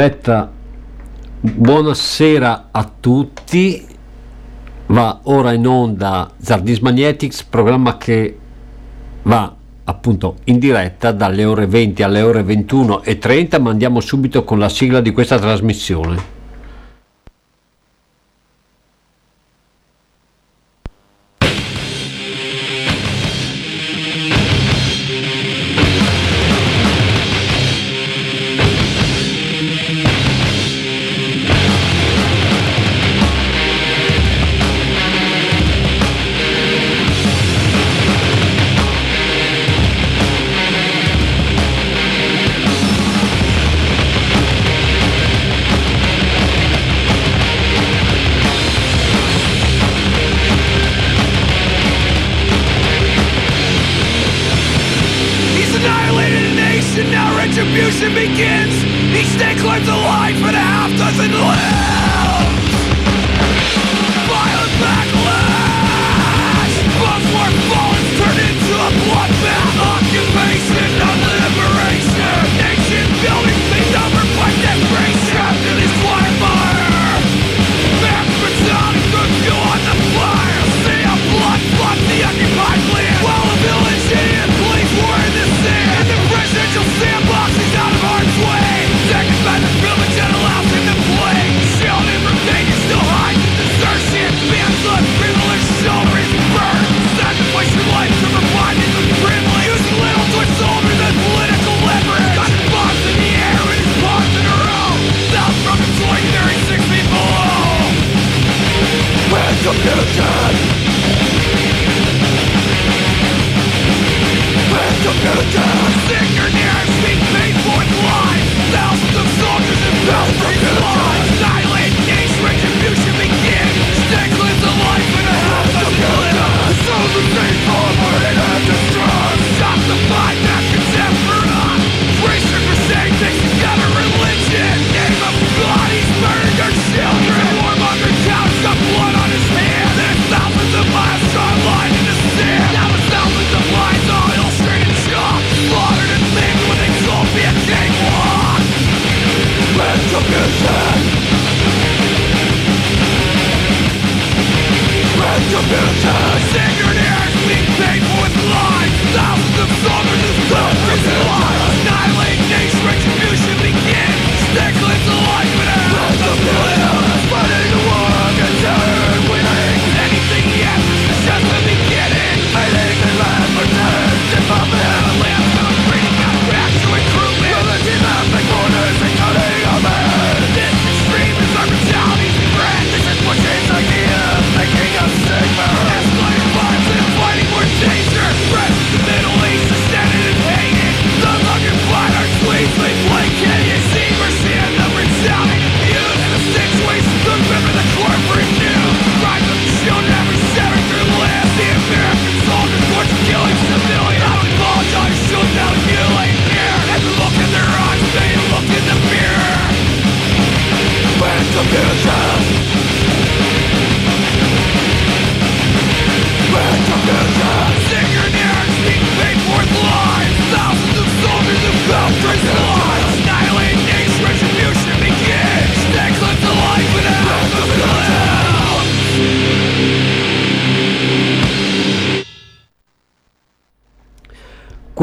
Aspetta, buonasera a tutti. Va ora in onda Zardis Magnetics, programma che va appunto in diretta dalle ore 20 alle ore 21 e 30, ma andiamo subito con la sigla di questa trasmissione.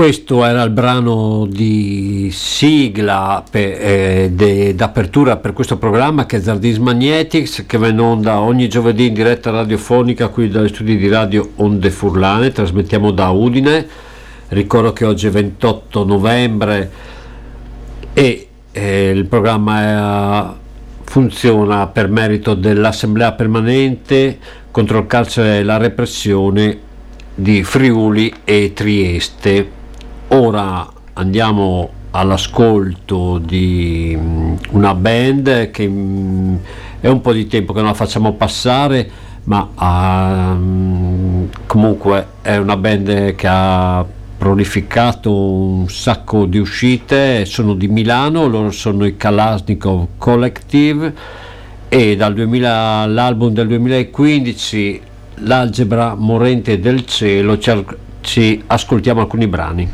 Questo era il brano di sigla eh, d'apertura per questo programma che è Zardis Magnetics che va in onda ogni giovedì in diretta radiofonica qui dagli studi di radio Onde Furlane, trasmettiamo da Udine. Ricordo che oggi è 28 novembre e eh, il programma è, funziona per merito dell'Assemblea permanente contro il carcere e la repressione di Friuli e Trieste Ora andiamo all'ascolto di mm, una band che mm, è un po' di tempo che non la facciamo passare, ma um, comunque è una band che ha prolificato un sacco di uscite, sono di Milano, loro sono i Kalashnikov Collective e dal 2000, l'album del 2015 L'algebra morente del cielo ci, ci ascoltiamo alcuni brani.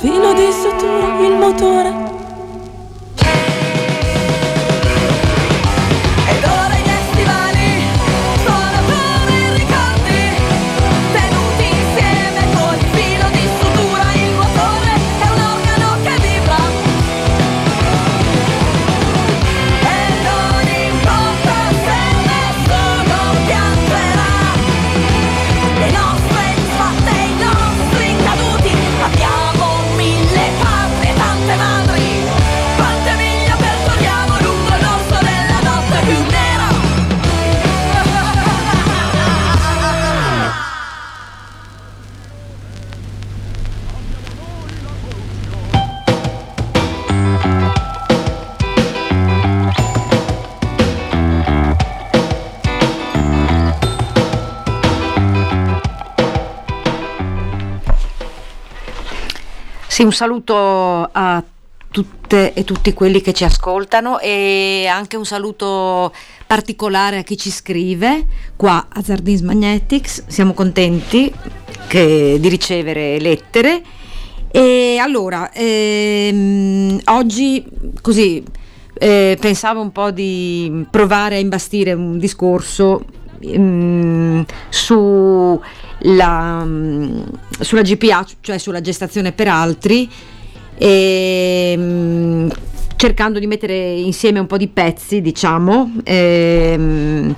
Filo di sutura, il motore Sì, un saluto a tutte e tutti quelli che ci ascoltano e anche un saluto particolare a chi ci scrive qua a Zardins Magnetics. Siamo contenti che, di ricevere lettere. E allora, ehm, oggi così eh, pensavo un po' di provare a imbastire un discorso ehm, su la, mm, sulla GPA, cioè sulla gestazione per altri, e, mm, cercando di mettere insieme un po' di pezzi, diciamo, e, mm,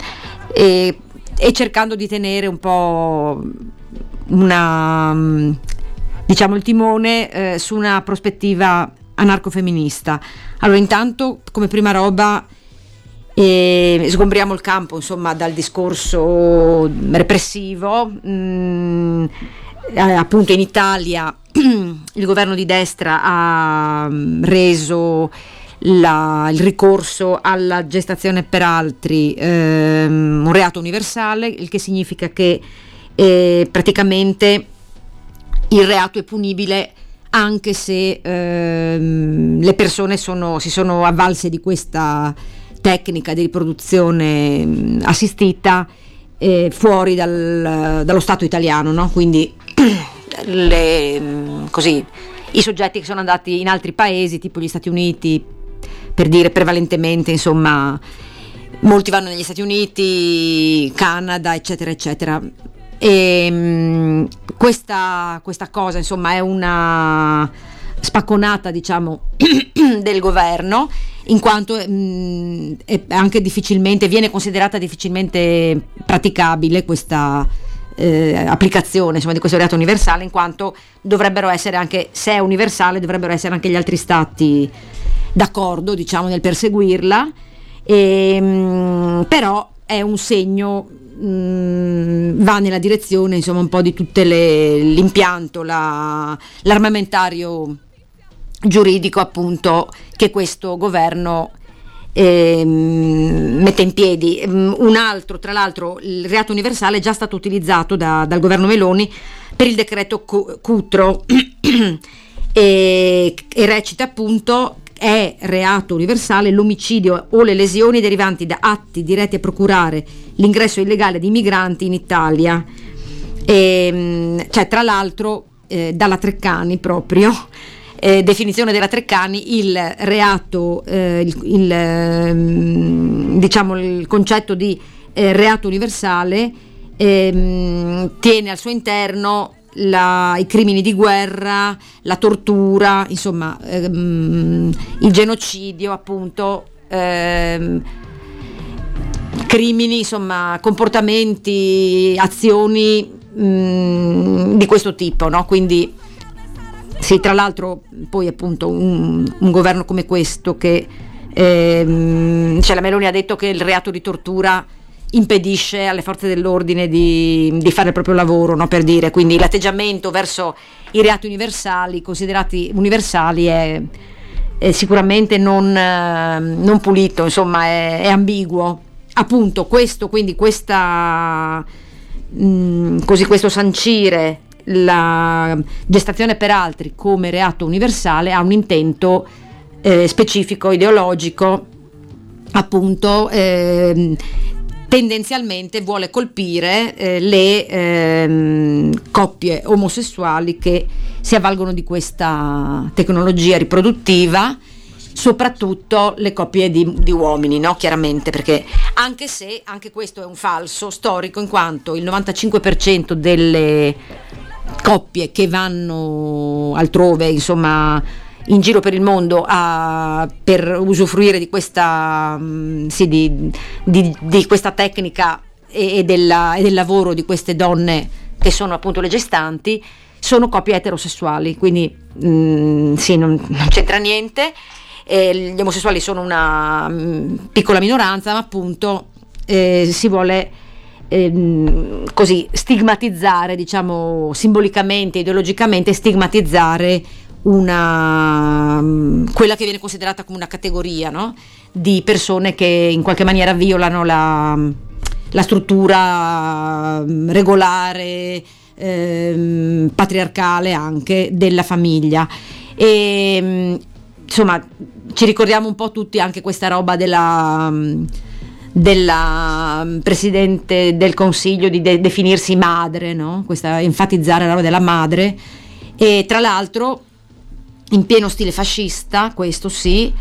e, e cercando di tenere un po' una, diciamo, il timone eh, su una prospettiva anarcofemminista. Allora, intanto, come prima roba, e sgombriamo il campo insomma, dal discorso repressivo. Mm, eh, appunto in Italia il governo di destra ha mm, reso la, il ricorso alla gestazione per altri ehm, un reato universale, il che significa che eh, praticamente il reato è punibile anche se ehm, le persone sono, si sono avvalse di questa tecnica di riproduzione mm, assistita eh, fuori dal, dallo Stato italiano, no? quindi le, mm, così, i soggetti che sono andati in altri paesi, tipo gli Stati Uniti, per dire prevalentemente, insomma, molti vanno negli Stati Uniti, Canada, eccetera, eccetera. E mh, questa, questa cosa, insomma, è una spacconata, diciamo, del governo in quanto mh, mm, anche difficilmente, viene considerata difficilmente praticabile questa eh, applicazione insomma, di questo reato universale, in quanto dovrebbero essere anche, se è universale, dovrebbero essere anche gli altri stati d'accordo diciamo, nel perseguirla, e, mh, mm, però è un segno mh, mm, va nella direzione insomma un po' di tutto l'impianto, la, l'armamentario giuridico appunto che questo governo eh, mette in piedi. Mm, un altro, tra l'altro, il reato universale è già stato utilizzato da, dal governo Meloni per il decreto Cutro e, e recita appunto è reato universale l'omicidio o le lesioni derivanti da atti diretti a procurare l'ingresso illegale di migranti in Italia. E, mm, cioè, tra l'altro, eh, dalla Treccani proprio eh, definizione della Treccani il reato, eh, il, il, ehm, diciamo il concetto di eh, reato universale ehm, tiene al suo interno la, i crimini di guerra, la tortura, insomma ehm, il genocidio appunto. Ehm, crimini, insomma, comportamenti, azioni mh, mm, di questo tipo, no? Quindi sì, tra l'altro poi appunto un, un governo come questo che ehm, cioè la Meloni ha detto che il reato di tortura impedisce alle forze dell'ordine di, di fare il proprio lavoro, no? per dire, quindi l'atteggiamento verso i reati universali, considerati universali, è, è sicuramente non, eh, non, pulito, insomma è, è, ambiguo. Appunto questo, quindi questa, mh, mm, così questo sancire la gestazione per altri come reato universale ha un intento eh, specifico, ideologico, appunto, eh, tendenzialmente vuole colpire eh, le ehm, coppie omosessuali che si avvalgono di questa tecnologia riproduttiva soprattutto le coppie di, di uomini, no? chiaramente, perché anche se anche questo è un falso storico, in quanto il 95% delle coppie che vanno altrove, insomma, in giro per il mondo a, per usufruire di questa, mm, sì, di, di, di questa tecnica e, e, della, e, del lavoro di queste donne che sono appunto le gestanti, sono coppie eterosessuali, quindi mh, mm, sì, non, non, c'entra niente. Eh, gli omosessuali sono una mh, mm, piccola minoranza, ma appunto eh, si vuole ehm, così stigmatizzare, diciamo simbolicamente, ideologicamente, stigmatizzare una, mm, quella che viene considerata come una categoria no? di persone che in qualche maniera violano la, la struttura mm, regolare, ehm, patriarcale anche della famiglia. E, mm, insomma, ci ricordiamo un po' tutti anche questa roba della della Presidente del Consiglio di de- definirsi madre, no? questa enfatizzare la roba della madre e tra l'altro in pieno stile fascista, questo sì,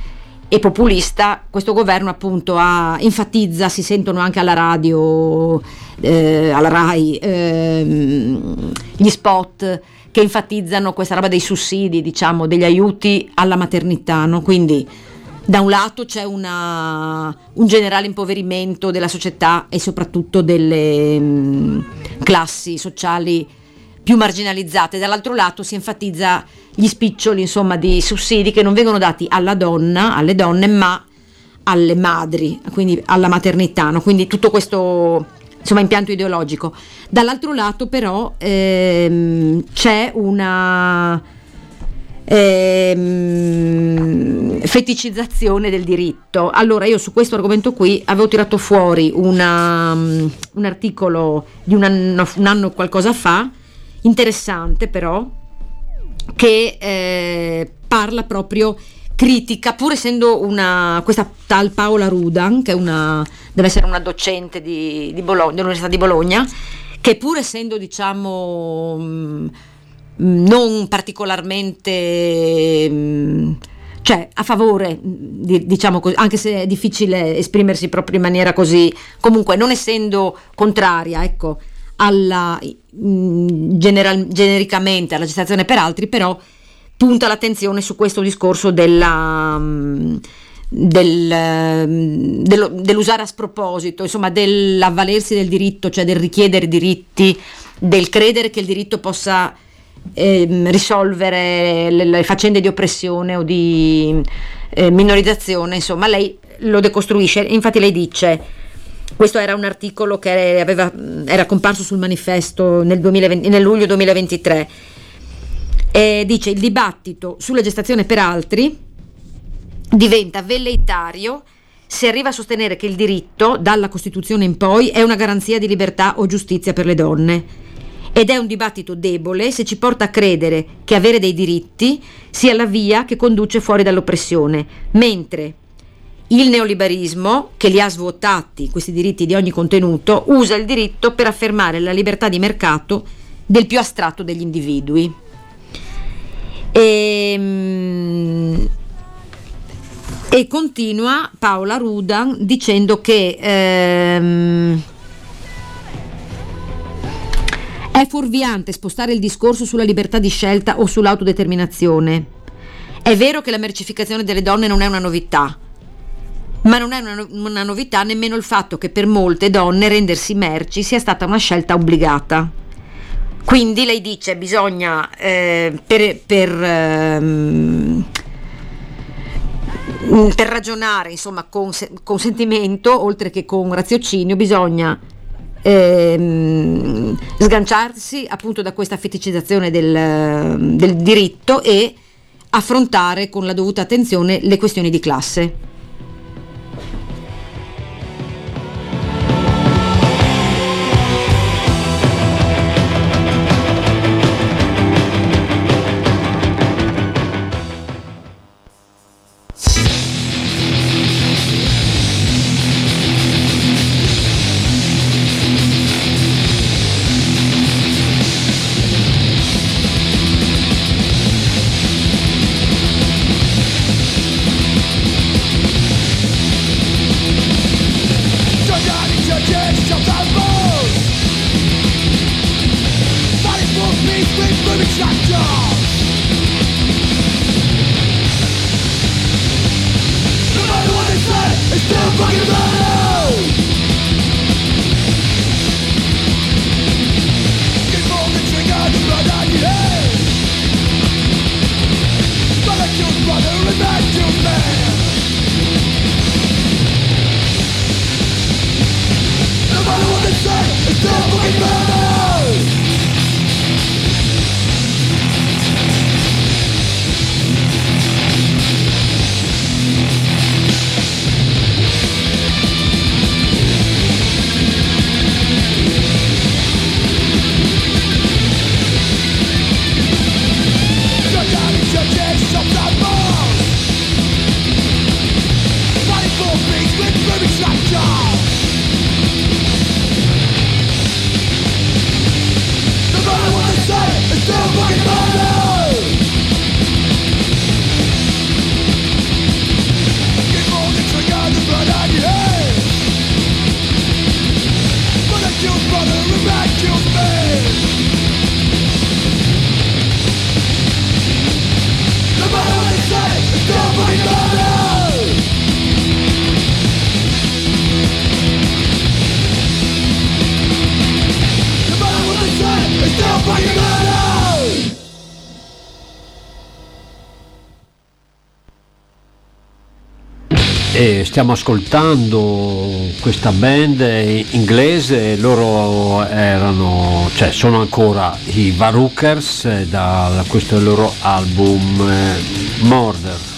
e populista, questo governo appunto ha, enfatizza, si sentono anche alla radio, eh, alla RAI, eh, gli spot che enfatizzano questa roba dei sussidi, diciamo, degli aiuti alla maternità, no? quindi da un lato c'è una, un generale impoverimento della società e soprattutto delle mh, mm, classi sociali più marginalizzate, dall'altro lato si enfatizza gli spiccioli insomma, di sussidi che non vengono dati alla donna, alle donne, ma alle madri, quindi alla maternità, no? quindi tutto questo insomma, impianto ideologico. Dall'altro lato però ehm, c'è una ehm, feticizzazione del diritto. Allora io su questo argomento qui avevo tirato fuori una, un articolo di un anno, un anno qualcosa fa, interessante però, che eh, parla proprio critica, pur essendo una, questa tal Paola Rudan, che una, deve essere una docente di, di Bologna, dell'Università di Bologna, che pur essendo diciamo mh, non particolarmente mh, cioè a favore, diciamo così, anche se è difficile esprimersi proprio in maniera così, comunque non essendo contraria, ecco, alla, general, genericamente alla gestazione per altri, però punta l'attenzione su questo discorso della, del, dello, dell'usare a sproposito, insomma dell'avvalersi del diritto, cioè del richiedere diritti, del credere che il diritto possa eh, risolvere le, le, faccende di oppressione o di eh, minorizzazione, insomma lei lo decostruisce, infatti lei dice questo era un articolo che aveva, era comparso sul manifesto nel, 2020, nel luglio 2023. E dice il dibattito sulla gestazione per altri diventa velleitario se arriva a sostenere che il diritto, dalla Costituzione in poi, è una garanzia di libertà o giustizia per le donne. Ed è un dibattito debole se ci porta a credere che avere dei diritti sia la via che conduce fuori dall'oppressione, mentre il neoliberismo, che li ha svuotati, questi diritti di ogni contenuto, usa il diritto per affermare la libertà di mercato del più astratto degli individui. E, ehm, e continua Paola Rudan dicendo che ehm, è fuorviante spostare il discorso sulla libertà di scelta o sull'autodeterminazione. È vero che la mercificazione delle donne non è una novità, ma non è una, una novità nemmeno il fatto che per molte donne rendersi merci sia stata una scelta obbligata. Quindi lei dice bisogna eh, per, per, ehm, per, ragionare insomma con, con, sentimento oltre che con raziocinio bisogna ehm, sganciarsi appunto da questa feticizzazione del, del diritto e affrontare con la dovuta attenzione le questioni di classe. Stiamo ascoltando questa band inglese, loro erano, cioè sono ancora i Varukers da questo loro album eh, Murder.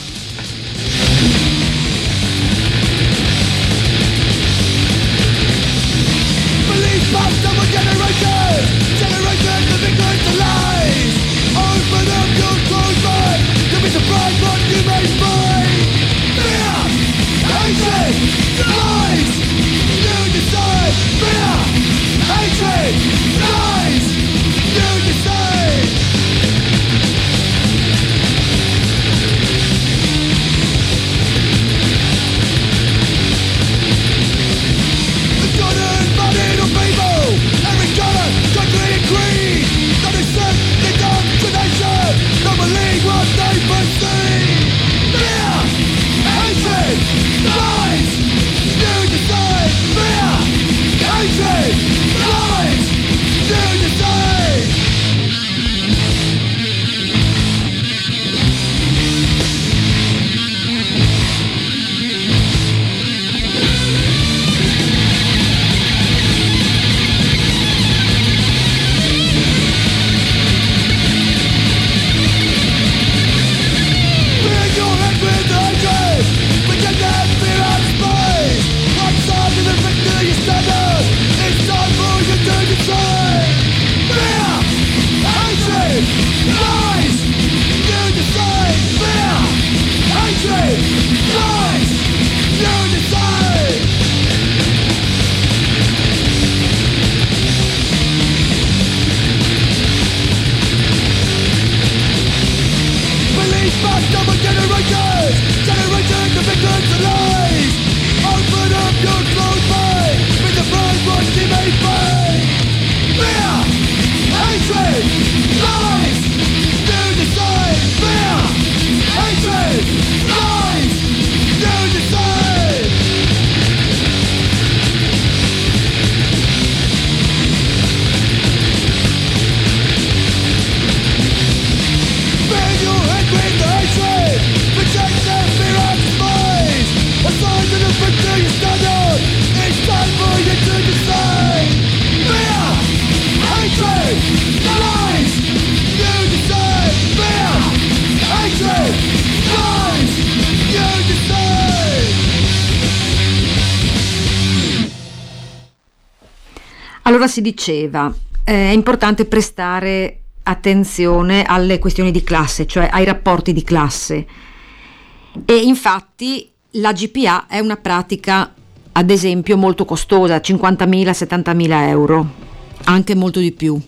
Allora si diceva, eh, è importante prestare attenzione alle questioni di classe, cioè ai rapporti di classe. E infatti la GPA è una pratica, ad esempio, molto costosa, 50.000-70.000 euro, anche molto di più.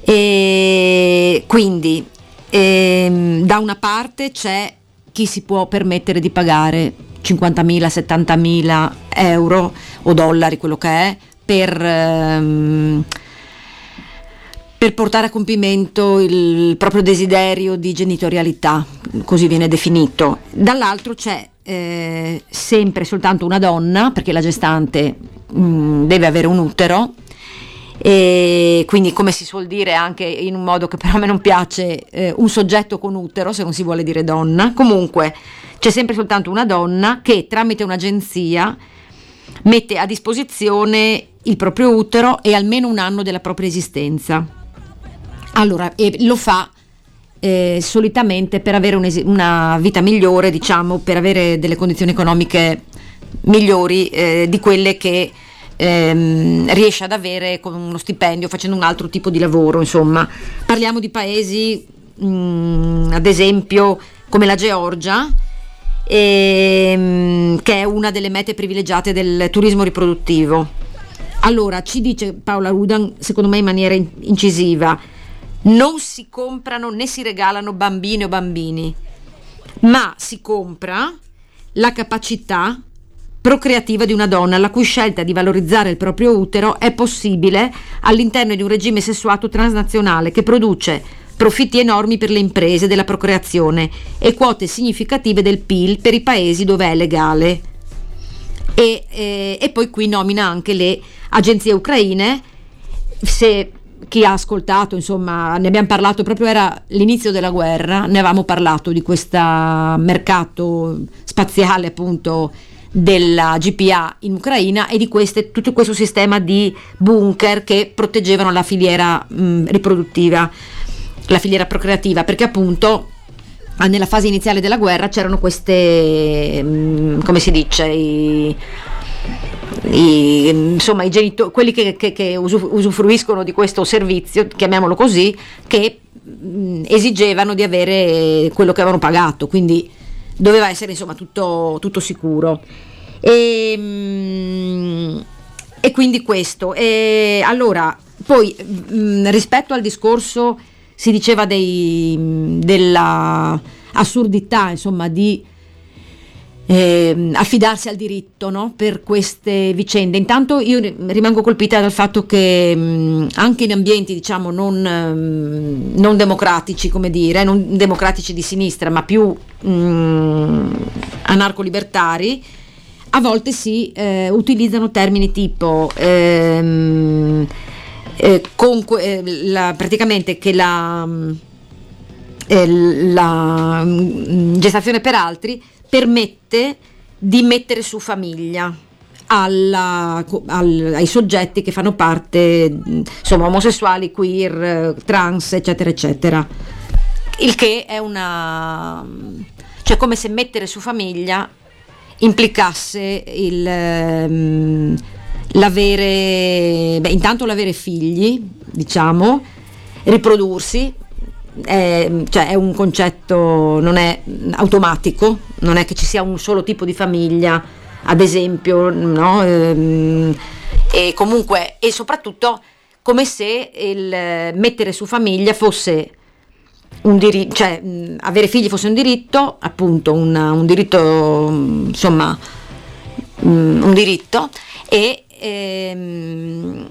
E quindi ehm, da una parte c'è chi si può permettere di pagare 50.000-70.000 euro o dollari, quello che è, per, ehm, per portare a compimento il proprio desiderio di genitorialità, così viene definito. Dall'altro c'è eh, sempre soltanto una donna, perché la gestante mh, mm, deve avere un utero, e quindi come si suol dire anche in un modo che però a me non piace, eh, un soggetto con utero, se non si vuole dire donna. Comunque c'è sempre soltanto una donna che tramite un'agenzia mette a disposizione il proprio utero e almeno un anno della propria esistenza. Allora, e lo fa eh, solitamente per avere una vita migliore, diciamo, per avere delle condizioni economiche migliori eh, di quelle che ehm, riesce ad avere con uno stipendio facendo un altro tipo di lavoro, insomma. Parliamo di paesi mh, ad esempio come la Georgia, ehm, che è una delle mete privilegiate del turismo riproduttivo. Allora, ci dice Paola Rudan, secondo me in maniera incisiva, non si comprano né si regalano bambine o bambini, ma si compra la capacità procreativa di una donna la cui scelta di valorizzare il proprio utero è possibile all'interno di un regime sessuato transnazionale che produce profitti enormi per le imprese della procreazione e quote significative del PIL per i paesi dove è legale. E, eh, e poi qui nomina anche le agenzie ucraine. Se chi ha ascoltato, insomma, ne abbiamo parlato proprio era l'inizio della guerra, ne avevamo parlato di questo mercato spaziale appunto della GPA in Ucraina e di queste, tutto questo sistema di bunker che proteggevano la filiera mh, riproduttiva la filiera procreativa, perché appunto nella fase iniziale della guerra c'erano queste, mm, come si dice, i, i, insomma i genitori, quelli che, che, che, usufruiscono di questo servizio, chiamiamolo così, che mm, esigevano di avere quello che avevano pagato, quindi doveva essere insomma tutto, tutto sicuro. E, mm, e, quindi questo. E allora, poi rispetto al discorso si diceva dei, della assurdità insomma di eh, affidarsi al diritto no? per queste vicende. Intanto io rimango colpita dal fatto che mh, anche in ambienti diciamo non, mh, non, democratici, come dire, non democratici di sinistra, ma più mh, anarco-libertari, a volte si eh, utilizzano termini tipo ehm, eh, con, eh, la, praticamente che la, mm, eh, la mm, gestazione per altri permette di mettere su famiglia alla, al, ai soggetti che fanno parte, mm, insomma, omosessuali, queer, trans, eccetera, eccetera. Il che è una... cioè come se mettere su famiglia implicasse il... Um, l'avere, beh, intanto l'avere figli, diciamo, riprodursi, è, cioè è un concetto, non è automatico, non è che ci sia un solo tipo di famiglia, ad esempio, no? Ehm, e comunque, e soprattutto come se il mettere su famiglia fosse un diritto, cioè avere figli fosse un diritto, appunto un, un diritto, insomma, un diritto e ehm,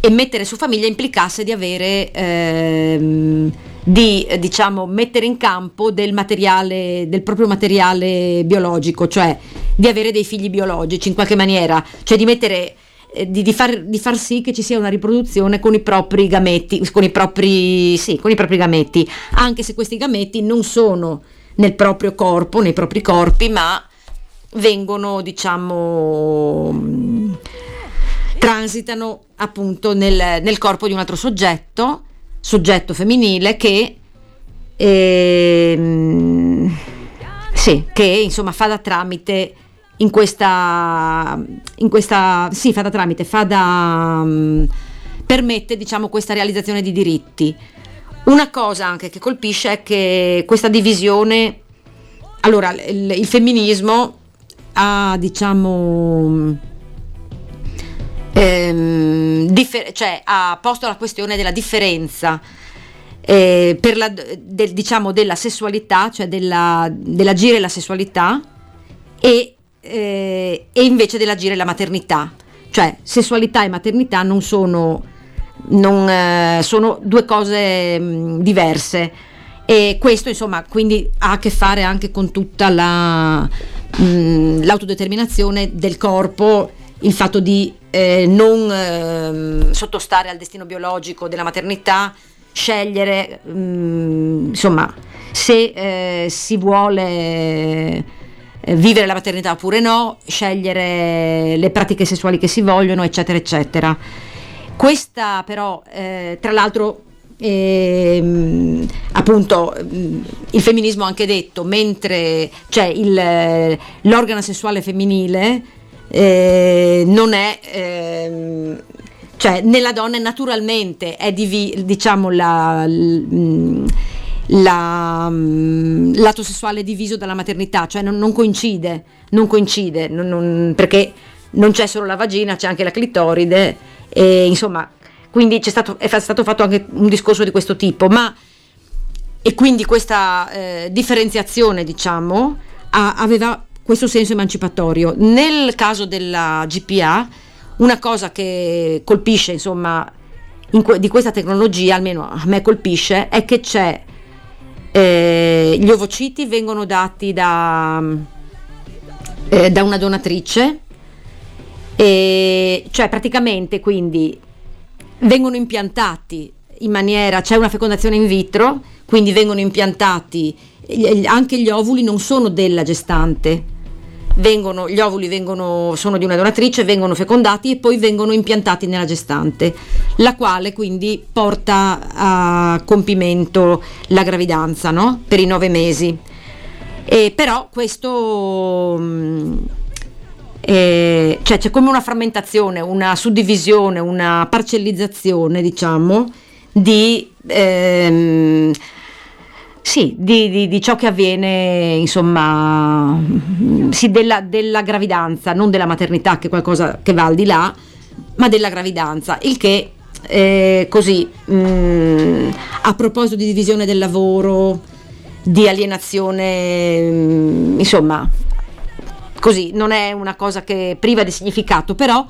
e mettere su famiglia implicasse di avere ehm, di diciamo mettere in campo del materiale del proprio materiale biologico cioè di avere dei figli biologici in qualche maniera cioè di mettere eh, di, di, far, di, far, sì che ci sia una riproduzione con i propri gametti con i propri, sì, con i propri gametti anche se questi gametti non sono nel proprio corpo nei propri corpi ma vengono diciamo transitano appunto nel, nel corpo di un altro soggetto, soggetto femminile che, eh, sì, che insomma fa da tramite in questa, in questa sì, fa da tramite, fa da, um, permette diciamo questa realizzazione di diritti. Una cosa anche che colpisce è che questa divisione, allora il, il femminismo ha diciamo ehm, differ- cioè, ha posto la questione della differenza eh, la, del, diciamo, della sessualità, cioè della, dell'agire la sessualità e, eh, e invece dell'agire la maternità. Cioè sessualità e maternità non sono, non, eh, sono due cose mh, diverse e questo insomma quindi ha a che fare anche con tutta la, mh, l'autodeterminazione del corpo il fatto di eh, non eh, sottostare al destino biologico della maternità, scegliere, mh, mm, insomma, se eh, si vuole eh, vivere la maternità oppure no, scegliere le pratiche sessuali che si vogliono, eccetera, eccetera. Questa però, eh, tra l'altro, eh, appunto mm, il femminismo ha anche detto mentre cioè il, l'organo sessuale femminile eh, non è... Ehm, cioè nella donna naturalmente è divi- diciamo la, la, mm, lato sessuale diviso dalla maternità, cioè non, non coincide, non coincide non, non, perché non c'è solo la vagina, c'è anche la clitoride e insomma, quindi stato, è stato fatto anche un discorso di questo tipo, ma e quindi questa eh, differenziazione, diciamo, ha, aveva questo senso emancipatorio. Nel caso della GPA, una cosa che colpisce, insomma, que- di questa tecnologia, almeno a me colpisce, è che c'è eh, gli ovociti vengono dati da, eh, da una donatrice, e, cioè praticamente quindi vengono impiantati in maniera, c'è una fecondazione in vitro, quindi vengono impiantati, anche gli ovuli non sono della gestante, vengono, gli ovuli vengono, sono di una donatrice, vengono fecondati e poi vengono impiantati nella gestante, la quale quindi porta a compimento la gravidanza no? per i nove mesi. E però questo mm, eh, cioè c'è come una frammentazione, una suddivisione, una parcellizzazione, diciamo, di ehm, sì, di, di, di, ciò che avviene, insomma, sì, della, della, gravidanza, non della maternità, che è qualcosa che va al di là, ma della gravidanza, il che eh, così, mh, mm, a proposito di divisione del lavoro, di alienazione, mh, mm, insomma, così, non è una cosa che priva di significato, però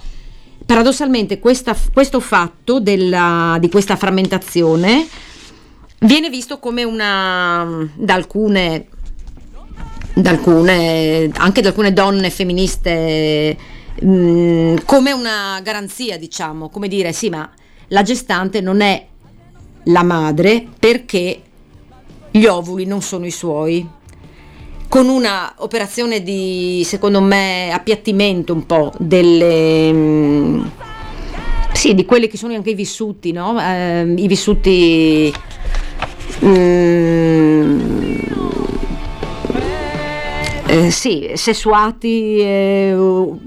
paradossalmente questa, questo fatto della, di questa frammentazione viene visto come una da alcune, da alcune anche da alcune donne femministe mh, mm, come una garanzia diciamo come dire sì ma la gestante non è la madre perché gli ovuli non sono i suoi con una operazione di secondo me appiattimento un po' delle mh, mm, sì, di quelli che sono anche i vissuti, no? eh, i vissuti Mm, eh, sì, sessuati, eh,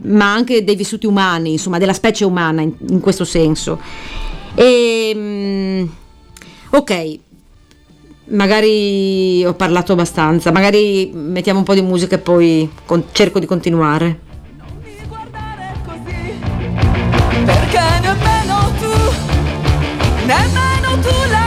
ma anche dei vissuti umani, insomma, della specie umana in, in questo senso. E, mm, ok, magari ho parlato abbastanza, magari mettiamo un po' di musica e poi con- cerco di continuare. Perché nemmeno tu, nemmeno tu la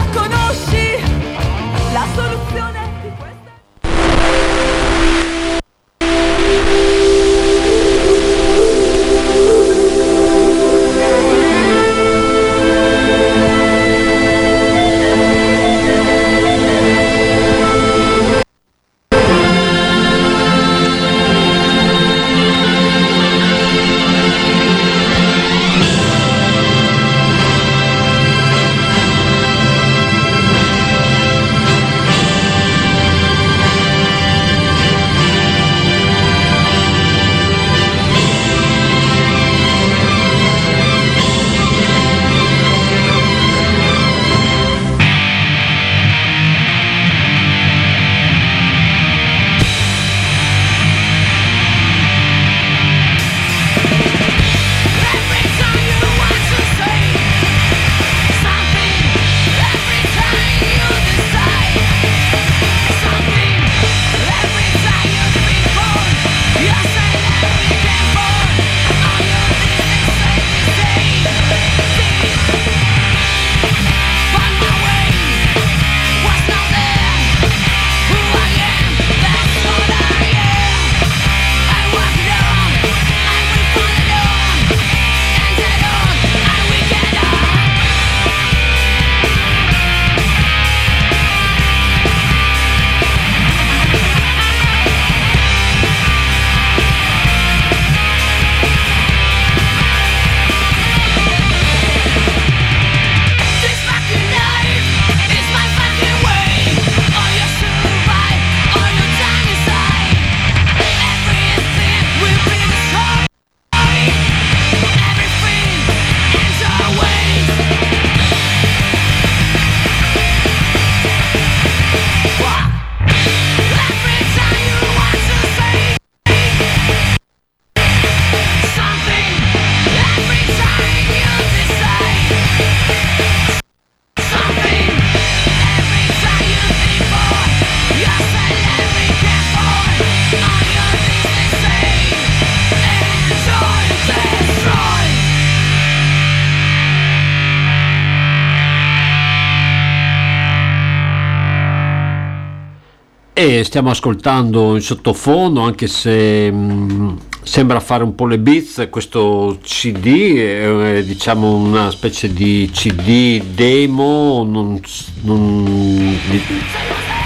stiamo ascoltando in sottofondo, anche se mh, mm, sembra fare un po' le beats, questo CD è diciamo una specie di CD demo, non, non,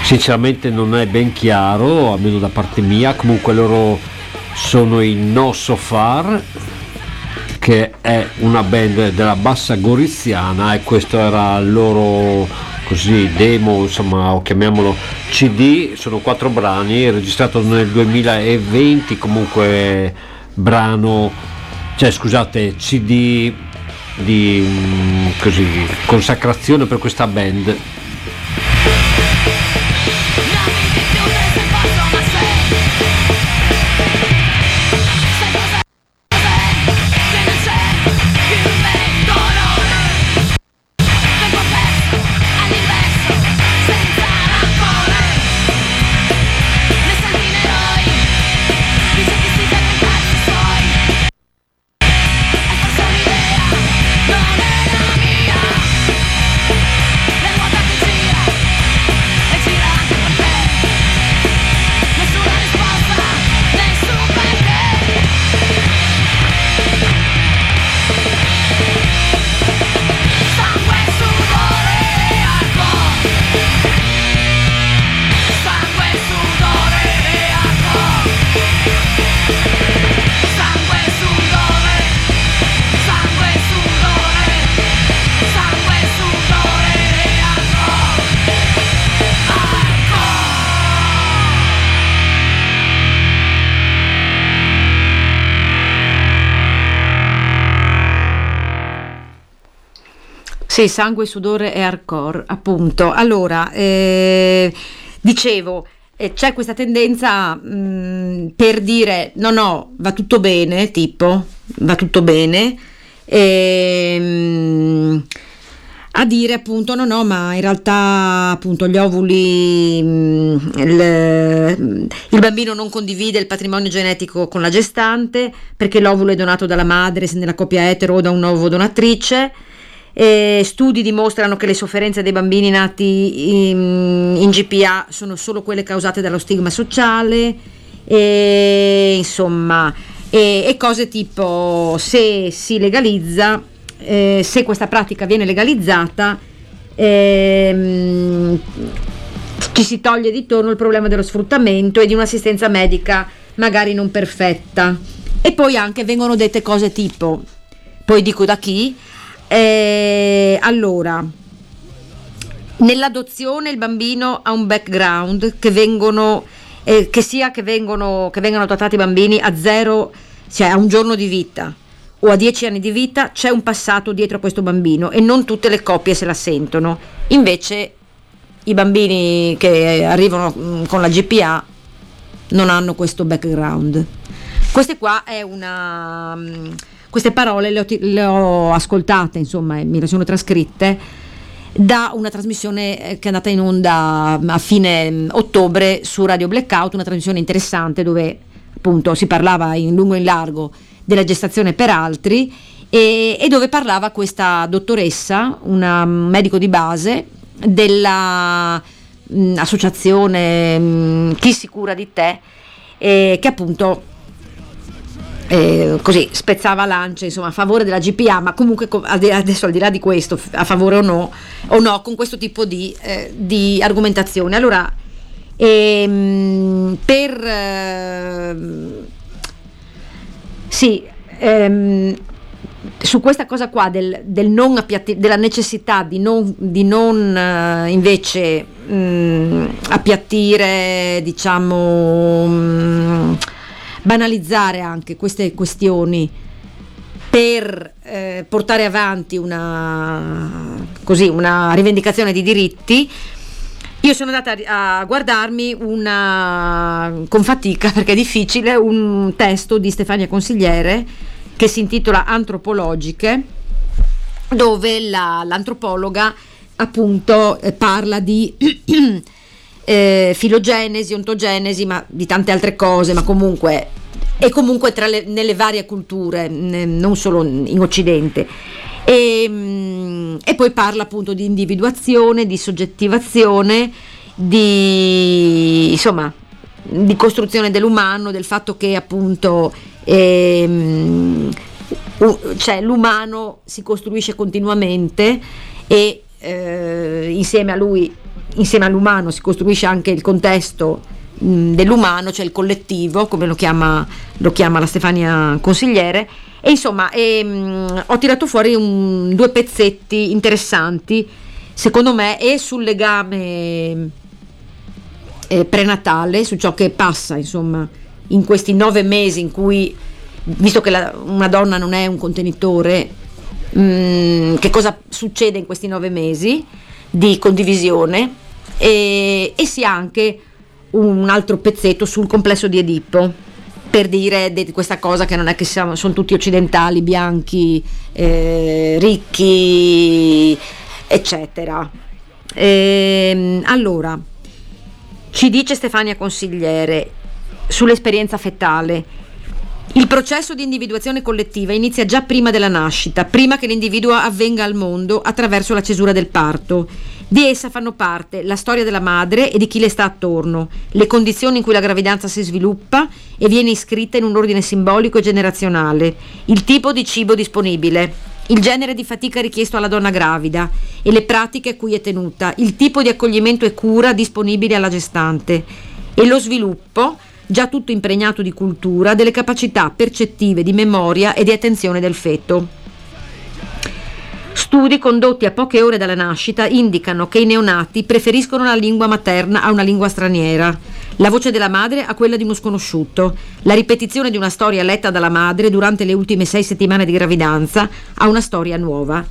sinceramente non è ben chiaro, almeno da parte mia, comunque loro sono i No So Far, che è una band della bassa goriziana e questo era il loro così demo insomma o chiamiamolo cd sono quattro brani registrato nel 2020 comunque brano cioè scusate cd di mm, così consacrazione per questa band Sì, sangue, sudore e hardcore, appunto. Allora, eh, dicevo, eh, c'è questa tendenza mh, mm, per dire no, no, va tutto bene, tipo, va tutto bene, e, ehm, mh, a dire appunto no, no, ma in realtà appunto gli ovuli, mh, mm, il, il bambino non condivide il patrimonio genetico con la gestante perché l'ovulo è donato dalla madre se nella coppia etero o da un ovo donatrice eh, studi dimostrano che le sofferenze dei bambini nati in, in GPA sono solo quelle causate dallo stigma sociale, e, insomma, e, e, cose tipo se si legalizza, eh, se questa pratica viene legalizzata, ehm, ci si toglie di torno il problema dello sfruttamento e di un'assistenza medica magari non perfetta. E poi anche vengono dette cose tipo, poi dico da chi, eh, allora, nell'adozione il bambino ha un background che vengono, eh, che sia che, vengono, che vengano adottati i bambini a zero, cioè a un giorno di vita o a dieci anni di vita, c'è un passato dietro a questo bambino e non tutte le coppie se la sentono. Invece i bambini che arrivano mm, con la GPA non hanno questo background. Questa qua è una mm, queste parole le ho, le ho ascoltate, insomma, me le sono trascritte da una trasmissione eh, che è andata in onda a fine mm, ottobre su Radio Blackout, una trasmissione interessante dove appunto si parlava in lungo e in largo della gestazione per altri e, e dove parlava questa dottoressa, una mm, medico di base dell'associazione mm, Chi si cura di te, eh, che appunto eh, così spezzava lance insomma, a favore della GPA, ma comunque adesso al di là di questo, a favore o no, o no con questo tipo di, eh, di argomentazione. Allora, ehm, per ehm, sì, ehm, su questa cosa qua del, del appiatti, della necessità di non, di non uh, invece mh, mm, appiattire, diciamo. Mh, banalizzare anche queste questioni per eh, portare avanti una, così, una rivendicazione di diritti. Io sono andata a guardarmi una, con fatica perché è difficile un testo di Stefania Consigliere che si intitola Antropologiche, dove la, l'antropologa appunto eh, parla di eh, filogenesi, ontogenesi, ma di tante altre cose, ma comunque e comunque le, nelle varie culture, non solo in Occidente. E, mm, e, poi parla appunto di individuazione, di soggettivazione di, insomma, di costruzione dell'umano, del fatto che appunto ehm, cioè, l'umano si costruisce continuamente e eh, insieme a lui, insieme all'umano si costruisce anche il contesto mh, dell'umano, cioè il collettivo, come lo chiama, lo chiama la Stefania Consigliere. E insomma, e, mh, ho tirato fuori un, due pezzetti interessanti, secondo me, e sul legame eh, prenatale, su ciò che passa, insomma, in questi nove mesi in cui, visto che la, una donna non è un contenitore, mh, che cosa succede in questi nove mesi di condivisione e, e sia anche un altro pezzetto sul complesso di Edipo per dire di questa cosa che non è che siamo, sono tutti occidentali, bianchi, eh, ricchi, eccetera. E, ehm, allora, ci dice Stefania Consigliere sull'esperienza fetale. Il processo di individuazione collettiva inizia già prima della nascita, prima che l'individuo avvenga al mondo attraverso la cesura del parto. Di essa fanno parte la storia della madre e di chi le sta attorno, le condizioni in cui la gravidanza si sviluppa e viene iscritta in un ordine simbolico e generazionale, il tipo di cibo disponibile, il genere di fatica richiesto alla donna gravida e le pratiche a cui è tenuta, il tipo di accoglimento e cura disponibile alla gestante e lo sviluppo, già tutto impregnato di cultura, delle capacità percettive di memoria e di attenzione del feto. Studi condotti a poche ore dalla nascita indicano che i neonati preferiscono la lingua materna a una lingua straniera la voce della madre a quella di uno sconosciuto, la ripetizione di una storia letta dalla madre durante le ultime sei settimane di gravidanza a una storia nuova.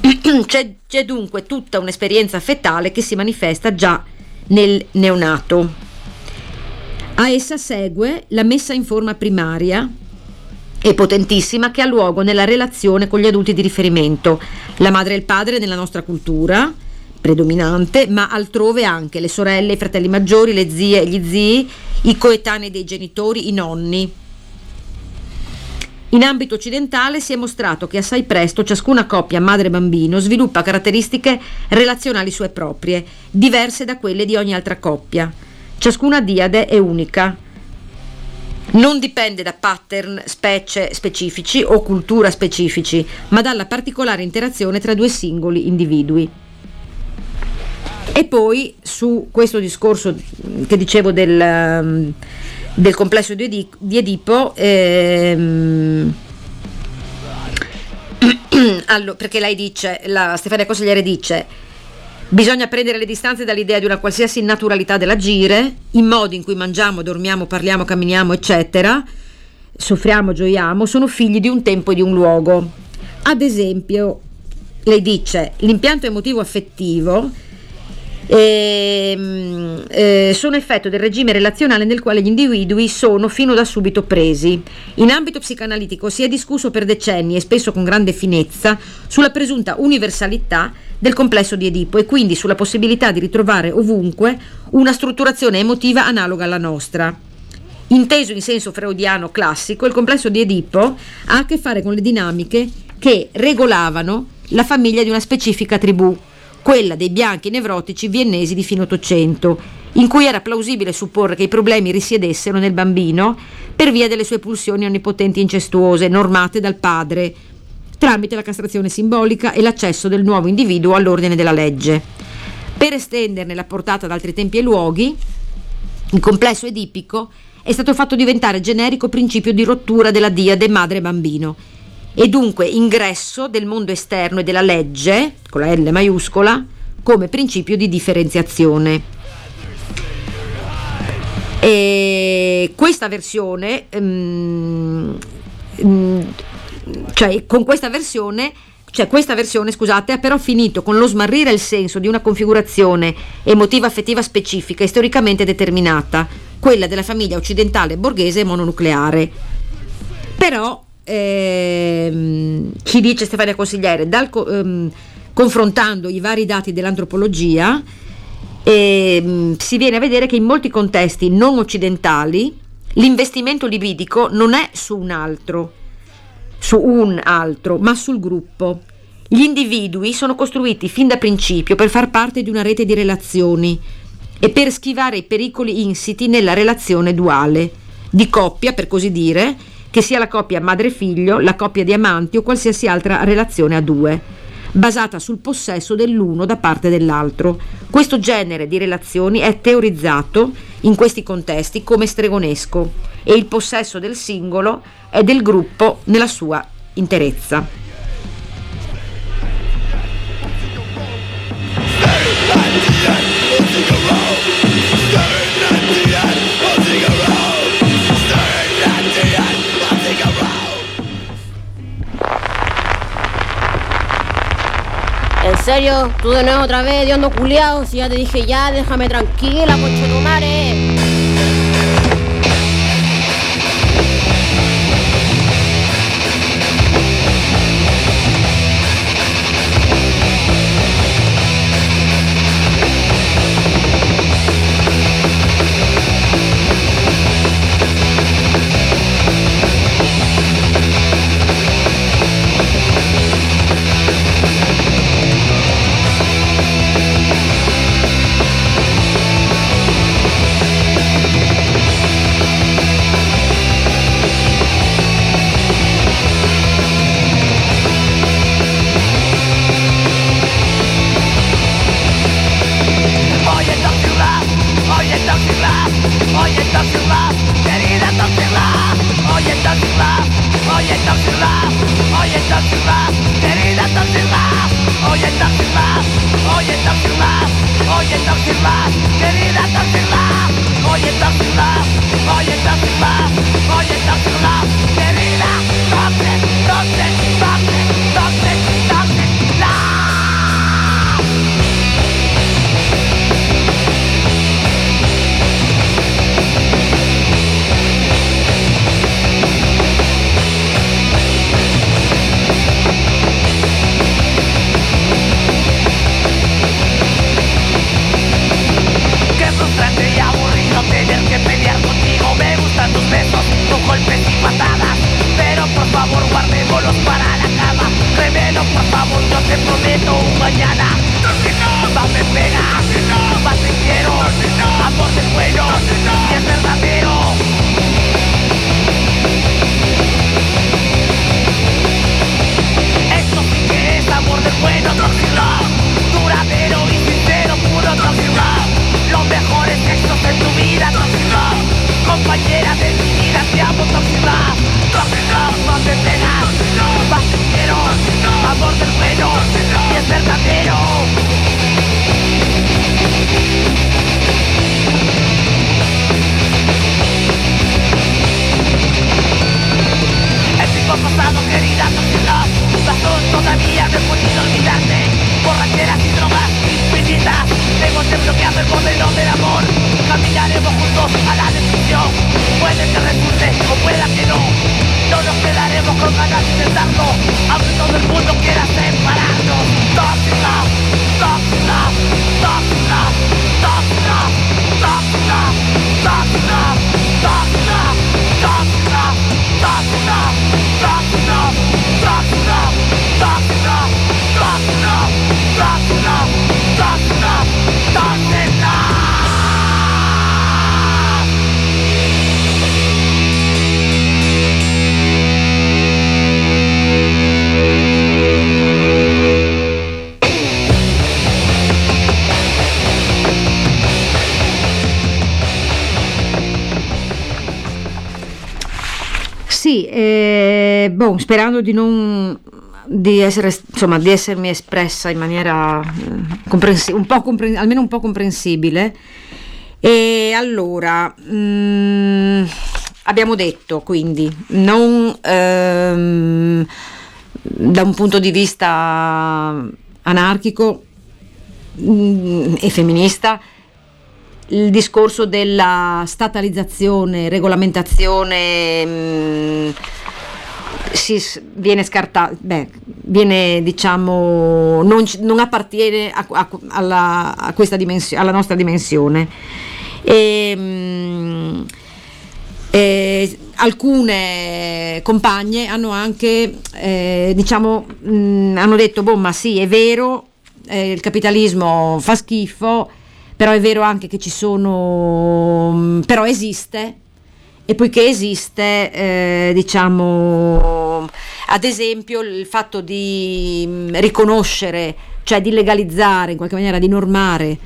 c'è, c'è dunque tutta un'esperienza fetale che si manifesta già nel neonato. A essa segue la messa in forma primaria e potentissima che ha luogo nella relazione con gli adulti di riferimento, la madre e il padre nella nostra cultura, predominante, ma altrove anche le sorelle, i fratelli maggiori, le zie e gli zii, i coetanei dei genitori, i nonni. In ambito occidentale si è mostrato che assai presto ciascuna coppia madre-bambino sviluppa caratteristiche relazionali sue proprie, diverse da quelle di ogni altra coppia. Ciascuna diade è unica. Non dipende da pattern, specie specifici o cultura specifici, ma dalla particolare interazione tra due singoli individui. E poi su questo discorso che dicevo del, um, del complesso di, Edipo, di Edipo ehm, allora, perché lei dice, la Stefania Consigliere dice, bisogna prendere le distanze dall'idea di una qualsiasi naturalità dell'agire, i modi in cui mangiamo, dormiamo, parliamo, camminiamo, eccetera, soffriamo, gioiamo, sono figli di un tempo e di un luogo. Ad esempio, lei dice, l'impianto emotivo affettivo eh, eh, sono effetto del regime relazionale nel quale gli individui sono fino da subito presi. In ambito psicanalitico si è discusso per decenni e spesso con grande finezza sulla presunta universalità del complesso di Edipo e quindi sulla possibilità di ritrovare ovunque una strutturazione emotiva analoga alla nostra. Inteso in senso freudiano classico, il complesso di Edipo ha a che fare con le dinamiche che regolavano la famiglia di una specifica tribù quella dei bianchi nevrotici viennesi di fine Ottocento, in cui era plausibile supporre che i problemi risiedessero nel bambino per via delle sue pulsioni onnipotenti incestuose normate dal padre, tramite la castrazione simbolica e l'accesso del nuovo individuo all'ordine della legge. Per estenderne la portata ad altri tempi e luoghi, il complesso edipico è stato fatto diventare generico principio di rottura della diade madre-bambino e dunque ingresso del mondo esterno e della legge, con la L maiuscola, come principio di differenziazione. E questa versione, um, cioè con questa versione, cioè questa versione, scusate, ha però finito con lo smarrire il senso di una configurazione emotiva affettiva specifica e storicamente determinata, quella della famiglia occidentale borghese mononucleare. Però ehm, ci dice Stefania Consigliere, dal, ehm, confrontando i vari dati dell'antropologia, ehm, si viene a vedere che in molti contesti non occidentali l'investimento libidico non è su un altro, su un altro, ma sul gruppo. Gli individui sono costruiti fin da principio per far parte di una rete di relazioni, e per schivare i pericoli insiti nella relazione duale, di coppia per così dire, che sia la coppia madre-figlio, la coppia di amanti o qualsiasi altra relazione a due, basata sul possesso dell'uno da parte dell'altro. Questo genere di relazioni è teorizzato in questi contesti come stregonesco e il possesso del singolo è del gruppo nella sua interezza. ¿En serio? ¿Tú de nuevo otra vez, diondo culiao? Si ya te dije ya, déjame tranquila, conchetumare. Sperando di non di essere, insomma, di essermi espressa in maniera eh, comprensi- un compren- almeno un po' comprensibile. E allora, mm, abbiamo detto quindi, non ehm, da un punto di vista anarchico mm, e femminista, il discorso della statalizzazione, regolamentazione mh, si viene scartato, beh, viene diciamo non, non appartiene a, a- alla, a questa dimensione, alla nostra dimensione. E, mh, e alcune compagne hanno anche eh, diciamo mh, hanno detto boh ma sì è vero eh, il capitalismo fa schifo però è vero anche che ci sono, mm, però esiste e poiché esiste, eh, diciamo, ad esempio il fatto di mm, riconoscere, cioè di legalizzare, in qualche maniera di normare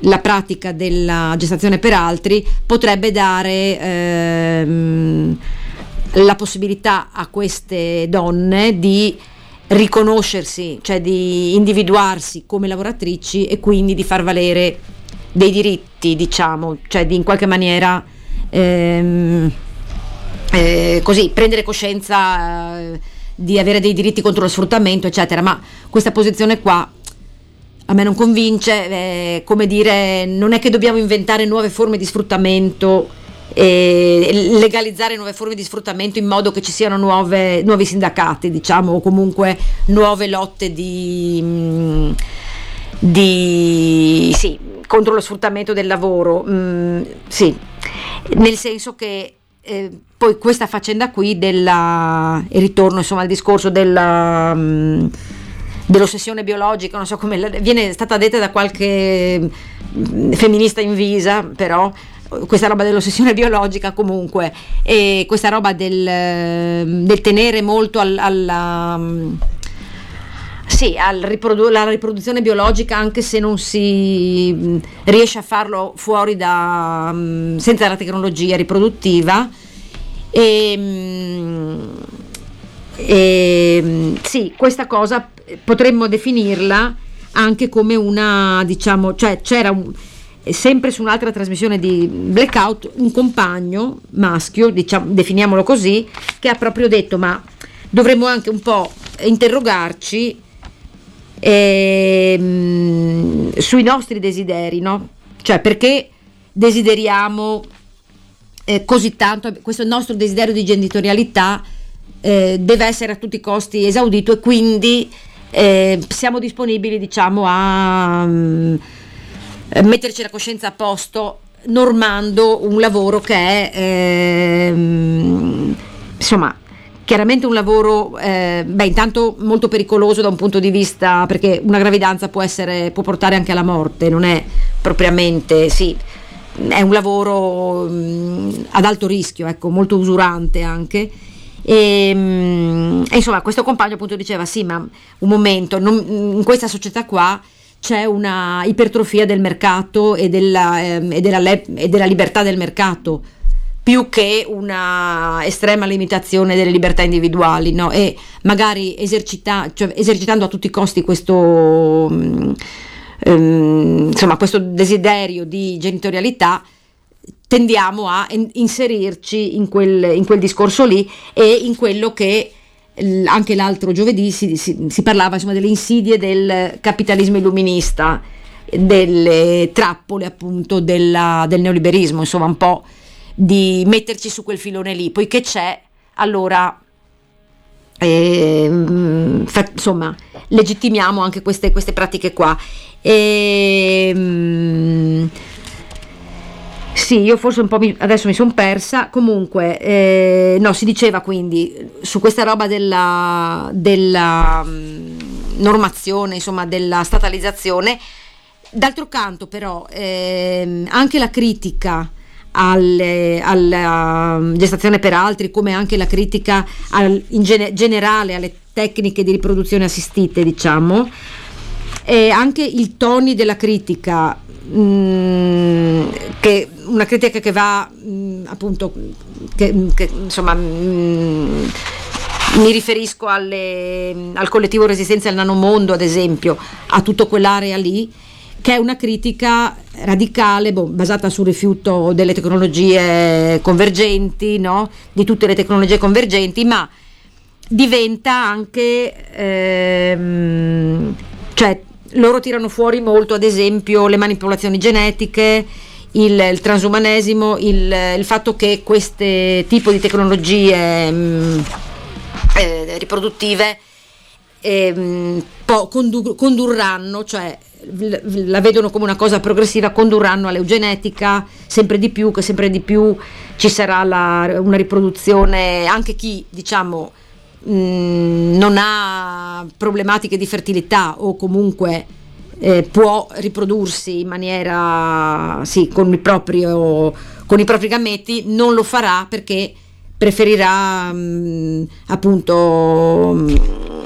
la pratica della gestazione per altri, potrebbe dare ehm, la possibilità a queste donne di riconoscersi, cioè di individuarsi come lavoratrici e quindi di far valere dei diritti, diciamo, cioè di in qualche maniera ehm, eh, così prendere coscienza eh, di avere dei diritti contro lo sfruttamento, eccetera. Ma questa posizione qua a me non convince, eh, come dire, non è che dobbiamo inventare nuove forme di sfruttamento e legalizzare nuove forme di sfruttamento in modo che ci siano nuove, nuovi sindacati, diciamo, o comunque nuove lotte di, mm, di sì, contro lo sfruttamento del lavoro. Mm, sì, nel senso che eh, poi questa faccenda qui del ritorno insomma al discorso della, mm, dell'ossessione biologica, non so come viene stata detta da qualche mm, femminista in visa, però questa roba dell'ossessione biologica comunque e questa roba del, del tenere molto al, alla mm, sì, riprodu- la riproduzione biologica anche se non si riesce a farlo fuori da, mh, senza la tecnologia riproduttiva. E, e sì, questa cosa potremmo definirla anche come una, diciamo, cioè c'era un, sempre su un'altra trasmissione di Blackout un compagno maschio, diciamo, definiamolo così, che ha proprio detto ma dovremmo anche un po' interrogarci ehm, sui nostri desideri, no? Cioè perché desideriamo eh, così tanto, questo nostro desiderio di genitorialità eh, deve essere a tutti i costi esaudito e quindi eh, siamo disponibili diciamo a um, metterci la coscienza a posto normando un lavoro che è ehm, insomma Chiaramente un lavoro, eh, beh, intanto molto pericoloso da un punto di vista, perché una gravidanza può, essere, può portare anche alla morte, non è propriamente, sì, è un lavoro mh, mm, ad alto rischio, ecco, molto usurante anche. E, mh, mm, e, insomma, questo compagno appunto diceva: Sì, ma un momento, non, in questa società qua c'è una ipertrofia del mercato e della, eh, e della, e della libertà del mercato più che una estrema limitazione delle libertà individuali no? e magari esercita, cioè, esercitando a tutti i costi questo, um, insomma, questo desiderio di genitorialità tendiamo a inserirci in quel, in quel, discorso lì e in quello che anche l'altro giovedì si, si, si parlava insomma, delle insidie del capitalismo illuminista, delle trappole appunto della, del neoliberismo, insomma un po' di metterci su quel filone lì, poiché c'è, allora eh, fa, insomma legittimiamo anche queste, queste pratiche qua. E, ehm, sì, io forse un po' mi, adesso mi sono persa. Comunque, eh, no, si diceva quindi su questa roba della, della um, normazione, insomma, della statalizzazione. D'altro canto, però, eh, anche la critica alle, alla um, gestazione per altri, come anche la critica al, in gene, generale alle tecniche di riproduzione assistite, diciamo, e anche i toni della critica, mm, che una critica che va mm, appunto, che, che, insomma, mm, mi riferisco alle, al collettivo Resistenza al Nanomondo, ad esempio, a tutto quell'area lì che è una critica radicale boh, basata sul rifiuto delle tecnologie convergenti, no? di tutte le tecnologie convergenti, ma diventa anche, ehm, cioè loro tirano fuori molto ad esempio le manipolazioni genetiche, il, il transumanesimo, il, il, fatto che queste tipo di tecnologie mh, mm, eh, riproduttive eh, condur- condurranno, cioè la vedono come una cosa progressiva, condurranno all'eugenetica sempre di più, che sempre di più ci sarà la, una riproduzione, anche chi diciamo mh, non ha problematiche di fertilità o comunque eh, può riprodursi in maniera sì, con, proprio, con i propri gammetti, non lo farà perché preferirà mh, appunto mh,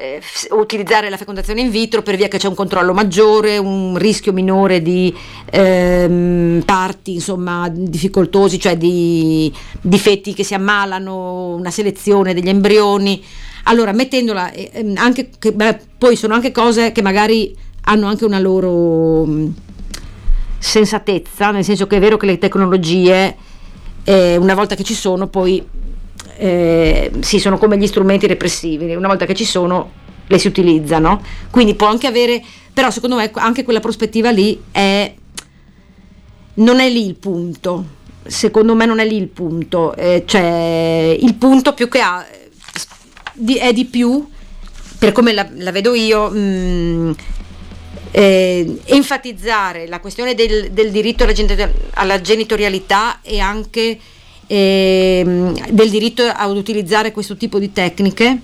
eh, utilizzare la fecondazione in vitro per via che c'è un controllo maggiore, un rischio minore di ehm, parti insomma difficoltosi, cioè di difetti che si ammalano, una selezione degli embrioni. Allora, mettendola eh, anche che, beh, poi sono anche cose che magari hanno anche una loro mh, sensatezza, nel senso che è vero che le tecnologie eh, una volta che ci sono poi eh, sì, sono come gli strumenti repressivi, una volta che ci sono le si utilizzano, quindi può anche avere, però secondo me anche quella prospettiva lì è, non è lì il punto, secondo me non è lì il punto, eh, cioè il punto più che ha di, è di più, per come la, la vedo io, mh, mm, eh, enfatizzare la questione del, del diritto alla, alla, genitorialità e anche eh, del diritto ad utilizzare questo tipo di tecniche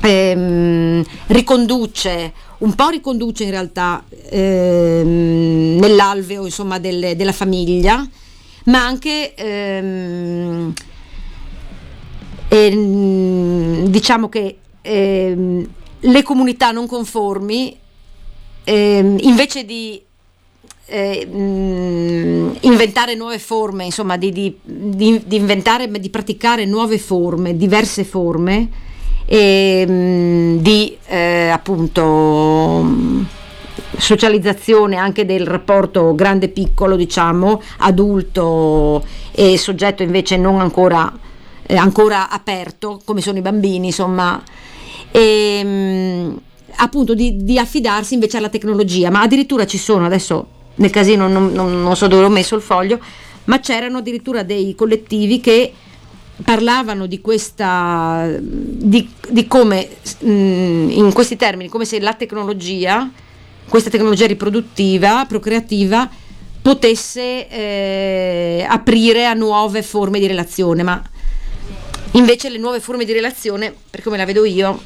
ehm, riconduce un po' riconduce in realtà ehm, nell'alveo insomma delle, della famiglia ma anche ehm, ehm diciamo che ehm, le comunità non conformi eh, invece di eh, mh, inventare nuove forme, insomma, di, di, di, di, inventare, di praticare nuove forme, diverse forme, e, mh, di eh, appunto socializzazione anche del rapporto grande-piccolo, diciamo, adulto e soggetto invece non ancora, eh, ancora aperto, come sono i bambini, insomma. E, mh, appunto di, di, affidarsi invece alla tecnologia, ma addirittura ci sono, adesso nel casino non, non, non so dove ho messo il foglio, ma c'erano addirittura dei collettivi che parlavano di questa, di, di come, mh, mm, in questi termini, come se la tecnologia, questa tecnologia riproduttiva, procreativa, potesse eh, aprire a nuove forme di relazione, ma invece le nuove forme di relazione, per come la vedo io,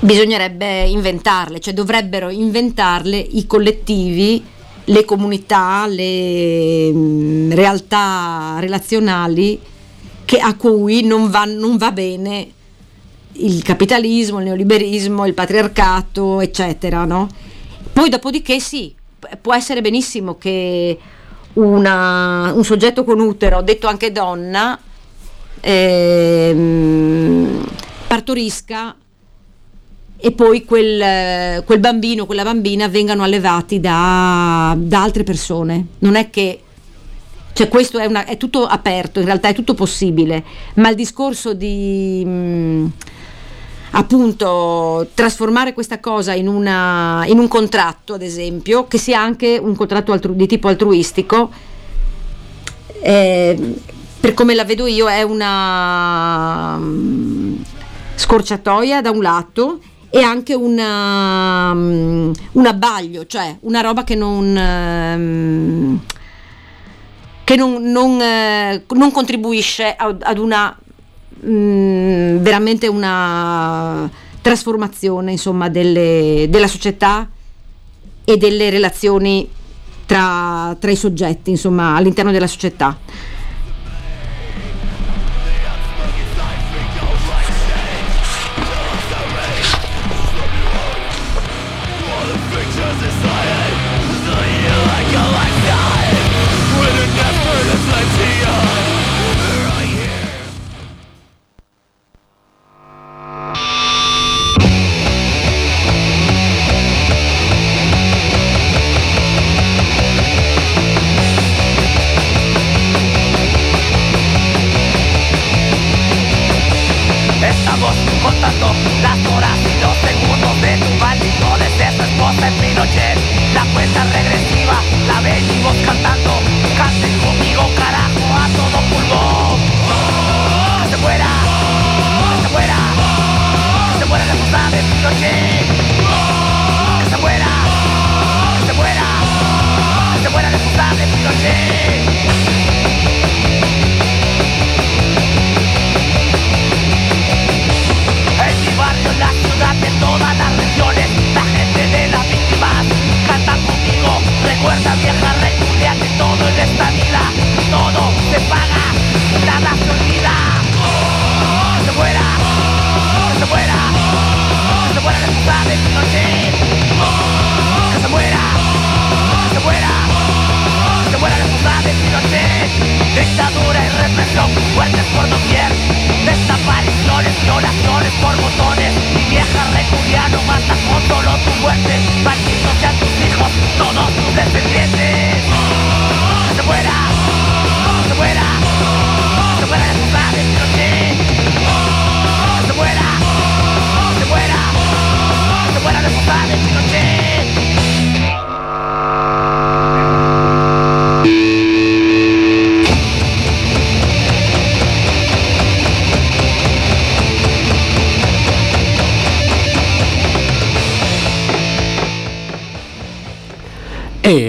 bisognerebbe inventarle, cioè dovrebbero inventarle i collettivi, le comunità, le mm, realtà relazionali che, a cui non va, non va bene il capitalismo, il neoliberismo, il patriarcato, eccetera. No? Poi dopodiché sì, può essere benissimo che una, un soggetto con utero, detto anche donna, ehm, partorisca e poi quel, quel, bambino, quella bambina vengano allevati da, da, altre persone. Non è che cioè questo è, una, è, tutto aperto, in realtà è tutto possibile, ma il discorso di mh, mm, appunto trasformare questa cosa in, una, in, un contratto, ad esempio, che sia anche un contratto altru- di tipo altruistico, eh, per come la vedo io è una um, scorciatoia da un lato e anche una, um, un abbaglio, cioè una roba che non, um, che non, non, uh, non contribuisce ad, ad una um, veramente una trasformazione insomma, delle, della società e delle relazioni tra, tra i soggetti insomma, all'interno della società.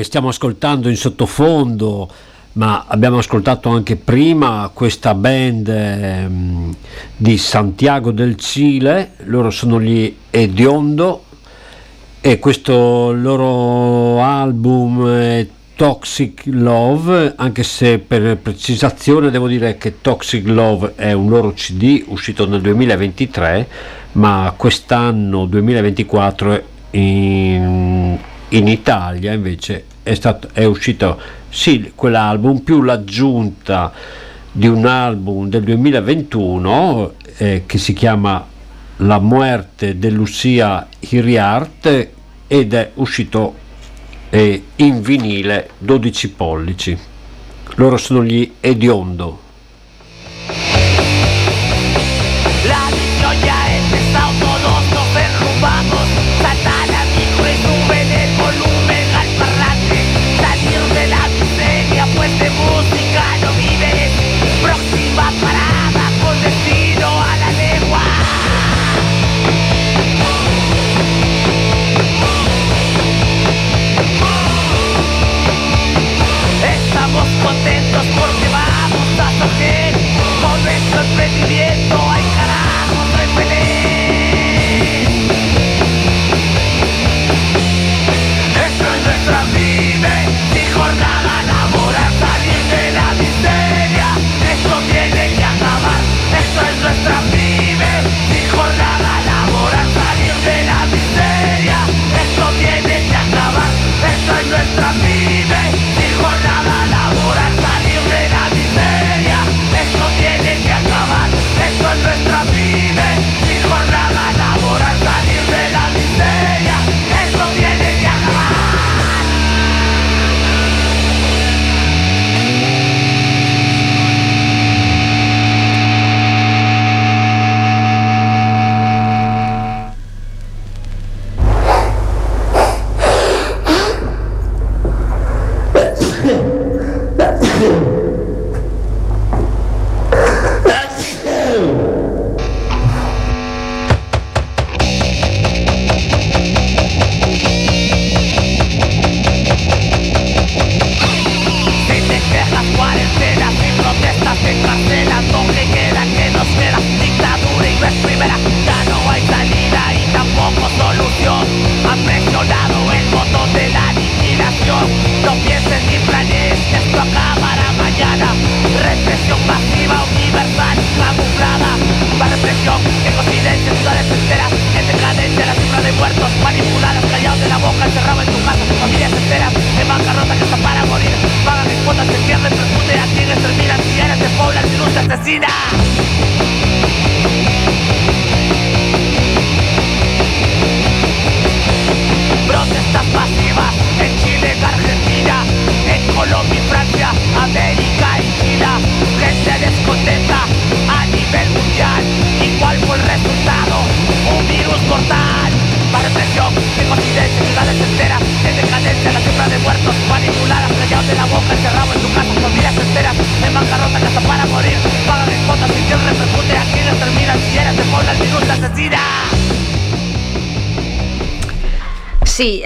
stiamo ascoltando in sottofondo, ma abbiamo ascoltato anche prima questa band ehm, di Santiago del Cile, loro sono gli Ediondo e questo loro album è Toxic Love, anche se per precisazione devo dire che Toxic Love è un loro CD uscito nel 2023, ma quest'anno 2024 in, in Italia invece è, stato, è uscito sì quell'album più l'aggiunta di un album del 2021 eh, che si chiama La muerte di Lucia Hiriart ed è uscito eh, in vinile 12 pollici. Loro sono gli Ediondo.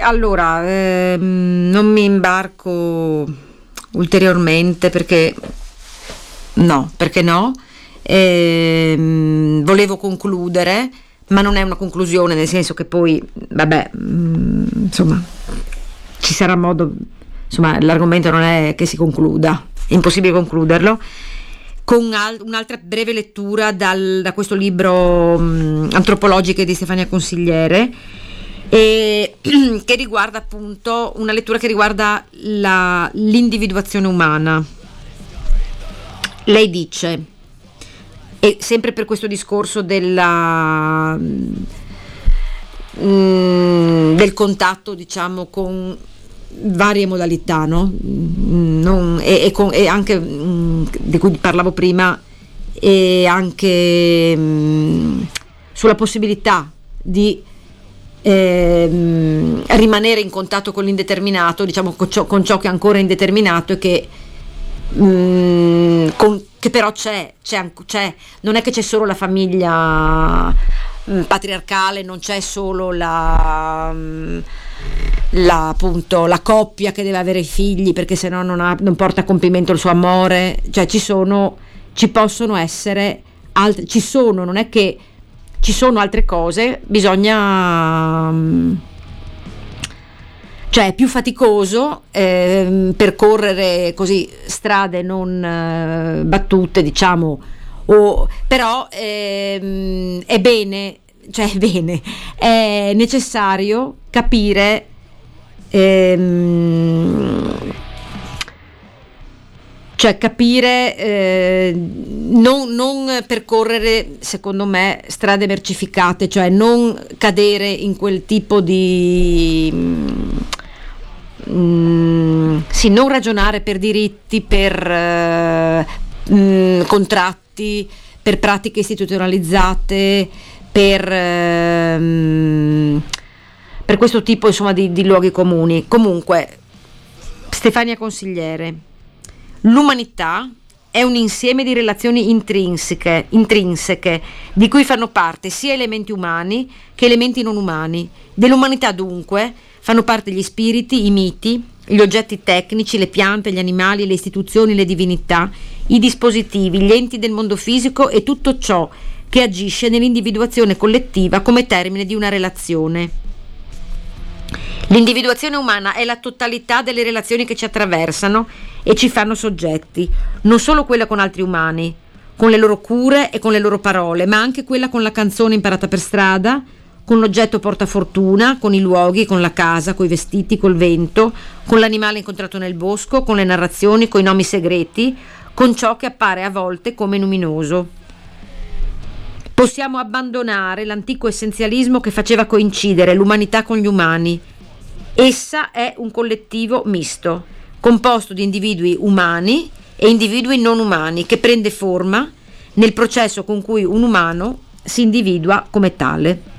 Allora eh, non mi imbarco ulteriormente perché no, perché no. Eh, volevo concludere, ma non è una conclusione, nel senso che poi, vabbè, mh, insomma, ci sarà modo, insomma, l'argomento non è che si concluda, è impossibile concluderlo con al- un'altra breve lettura dal, da questo libro mm, mh, Antropologiche di Stefania Consigliere e, che riguarda appunto una lettura che riguarda la, l'individuazione umana. Lei dice, e sempre per questo discorso della, mh, del contatto diciamo con varie modalità no? Mm, non, e, e, con, e, anche mh, di cui parlavo prima e anche mh, sulla possibilità di eh, rimanere in contatto con l'indeterminato diciamo con ciò, con ciò che è ancora indeterminato e che con, che però c'è, c'è, c'è, non è che c'è solo la famiglia Mm, patriarcale, non c'è solo la, mm, la, appunto, la, coppia che deve avere i figli perché se no non, non, porta a compimento il suo amore, cioè ci sono, ci possono essere, altre, ci sono, non è che ci sono altre cose, bisogna... Mm, cioè è più faticoso eh, percorrere così strade non eh, battute, diciamo, o, però ehm, è bene, cioè è bene, è necessario capire ehm, cioè capire, eh, non, non, percorrere, secondo me, strade mercificate, cioè non cadere in quel tipo di... Mm, sì, non ragionare per diritti, per eh, mm, contratti per pratiche istituzionalizzate, per, ehm, per questo tipo insomma, di, di luoghi comuni. Comunque, Stefania Consigliere, l'umanità è un insieme di relazioni intrinseche, intrinseche, di cui fanno parte sia elementi umani che elementi non umani. Dell'umanità dunque fanno parte gli spiriti, i miti, gli oggetti tecnici, le piante, gli animali, le istituzioni, le divinità, i dispositivi, gli enti del mondo fisico e tutto ciò che agisce nell'individuazione collettiva come termine di una relazione. L'individuazione umana è la totalità delle relazioni che ci attraversano e ci fanno soggetti, non solo quella con altri umani, con le loro cure e con le loro parole, ma anche quella con la canzone imparata per strada, con l'oggetto portafortuna, con i luoghi, con la casa, con i vestiti, col vento, con l'animale incontrato nel bosco, con le narrazioni, con i nomi segreti, con ciò che appare a volte come luminoso. Possiamo abbandonare l'antico essenzialismo che faceva coincidere l'umanità con gli umani. Essa è un collettivo misto, composto di individui umani e individui non umani, che prende forma nel processo con cui un umano si individua come tale.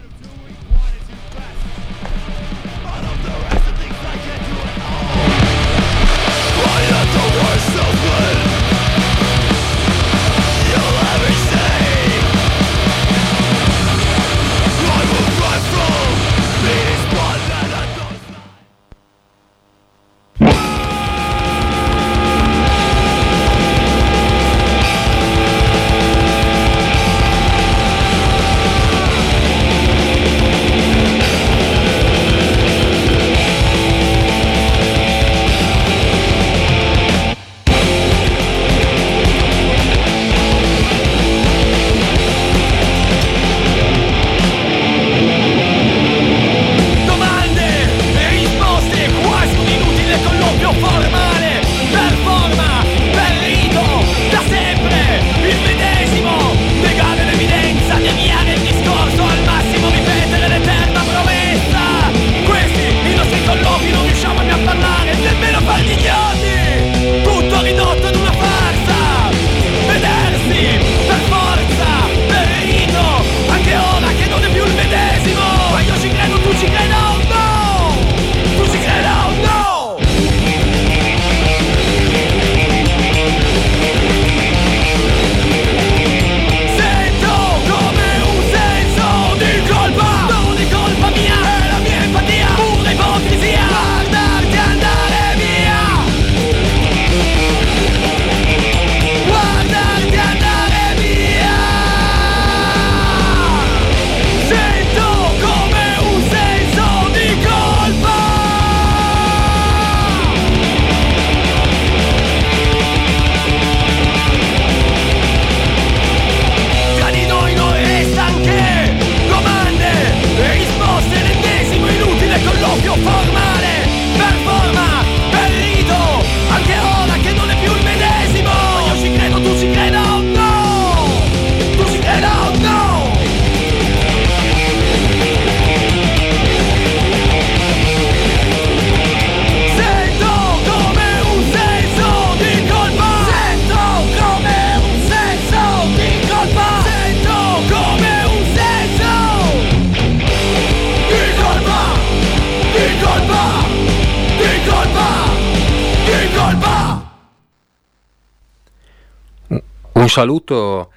Saluto,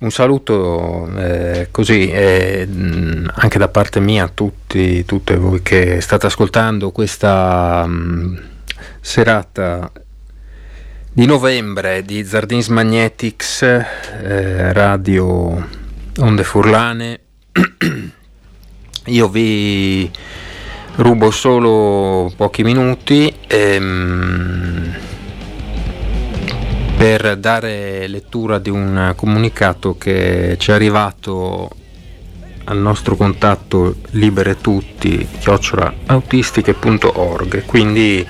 un saluto eh, così eh, anche da parte mia a tutti, tutte voi che state ascoltando questa mh, serata di novembre di Zardins Magnetics, eh, radio Onde Furlane. Io vi rubo solo pochi minuti ehm, per dare lettura di un comunicato che ci è arrivato al nostro contatto libere tutti chiocciola autistiche.org quindi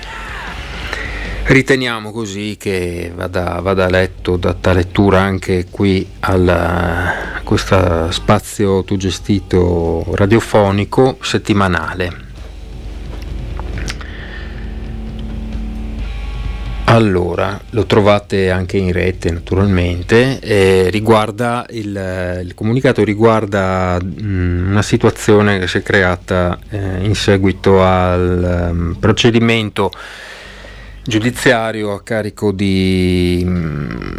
Riteniamo così che vada, vada letto, data lettura anche qui a questo spazio autogestito radiofonico settimanale. Allora, lo trovate anche in rete naturalmente, eh, riguarda il, il, comunicato riguarda mh, una situazione che si è creata eh, in seguito al um, procedimento giudiziario a carico di mh,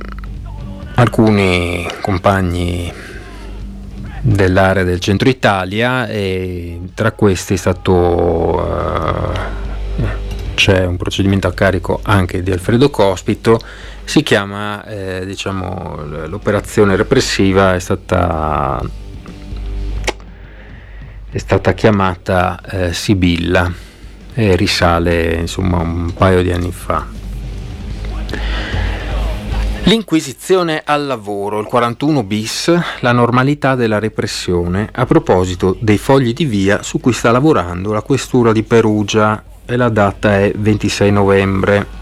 alcuni compagni dell'area del centro Italia e tra questi è stato uh, c'è un procedimento a carico anche di Alfredo Cospito si chiama eh, diciamo l'operazione repressiva è stata è stata chiamata eh, Sibilla e risale insomma un paio di anni fa. L'Inquisizione al lavoro, il 41 bis, la normalità della repressione, a proposito dei fogli di via su cui sta lavorando la questura di Perugia e la data è 26 novembre.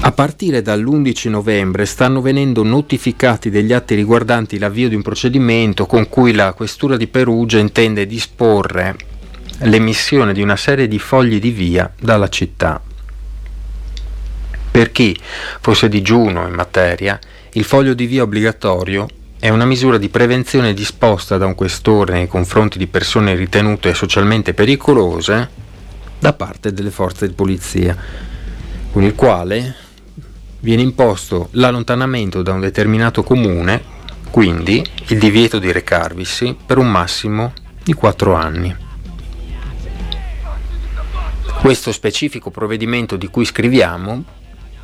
A partire dall'11 novembre stanno venendo notificati degli atti riguardanti l'avvio di un procedimento con cui la Questura di Perugia intende disporre l'emissione di una serie di fogli di via dalla città. Per chi fosse digiuno in materia, il foglio di via obbligatorio è una misura di prevenzione disposta da un questore nei confronti di persone ritenute socialmente pericolose da parte delle forze di polizia, con il quale viene imposto l'allontanamento da un determinato comune, quindi il divieto di recarvisi per un massimo di 4 anni. Questo specifico provvedimento di cui scriviamo,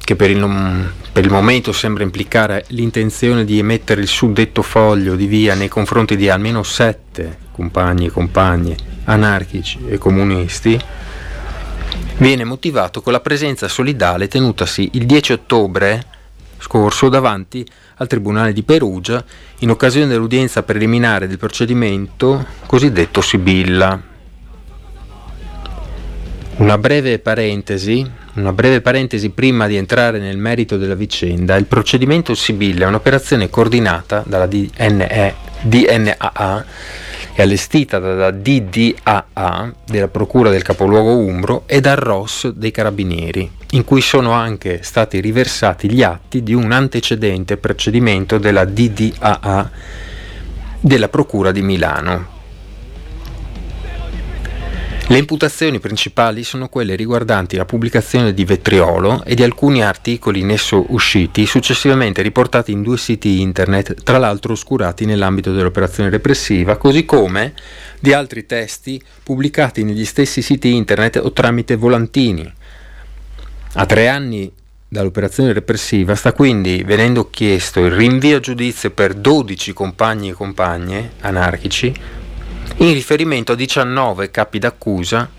che per il, per il, momento sembra implicare l'intenzione di emettere il suddetto foglio di via nei confronti di almeno sette compagni e compagne anarchici e comunisti, viene motivato con la presenza solidale tenutasi il 10 ottobre scorso davanti al Tribunale di Perugia in occasione dell'udienza preliminare del procedimento cosiddetto Sibilla. Una breve parentesi, una breve parentesi prima di entrare nel merito della vicenda. Il procedimento Sibilla è un'operazione coordinata dalla DNE, DNAA e allestita dalla DDAA della Procura del Capoluogo Umbro e dal ROS dei Carabinieri, in cui sono anche stati riversati gli atti di un antecedente procedimento della DDAA della Procura di Milano. Le imputazioni principali sono quelle riguardanti la pubblicazione di Vetriolo e di alcuni articoli in esso usciti, successivamente riportati in due siti internet, tra l'altro oscurati nell'ambito dell'operazione repressiva, così come di altri testi pubblicati negli stessi siti internet o tramite volantini. A tre anni dall'operazione repressiva sta quindi venendo chiesto il rinvio a giudizio per 12 compagni e compagne anarchici in riferimento a 19 capi d'accusa,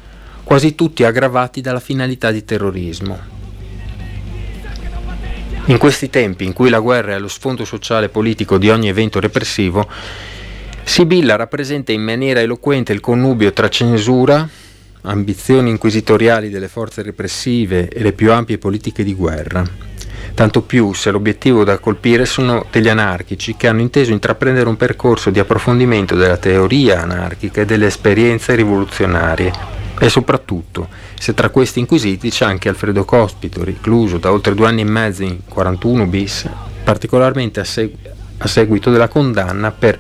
quasi tutti aggravati dalla finalità di terrorismo. In questi tempi in cui la guerra è allo sfondo sociale e politico di ogni evento repressivo, Sibilla rappresenta in maniera eloquente il connubio tra censura, ambizioni inquisitoriali delle forze repressive e le più ampie politiche di guerra tanto più se l'obiettivo da colpire sono degli anarchici che hanno inteso intraprendere un percorso di approfondimento della teoria anarchica e delle esperienze rivoluzionarie e soprattutto se tra questi inquisiti c'è anche Alfredo Cospito, recluso da oltre due anni e mezzo in 41 bis, particolarmente a, segu- a seguito della condanna per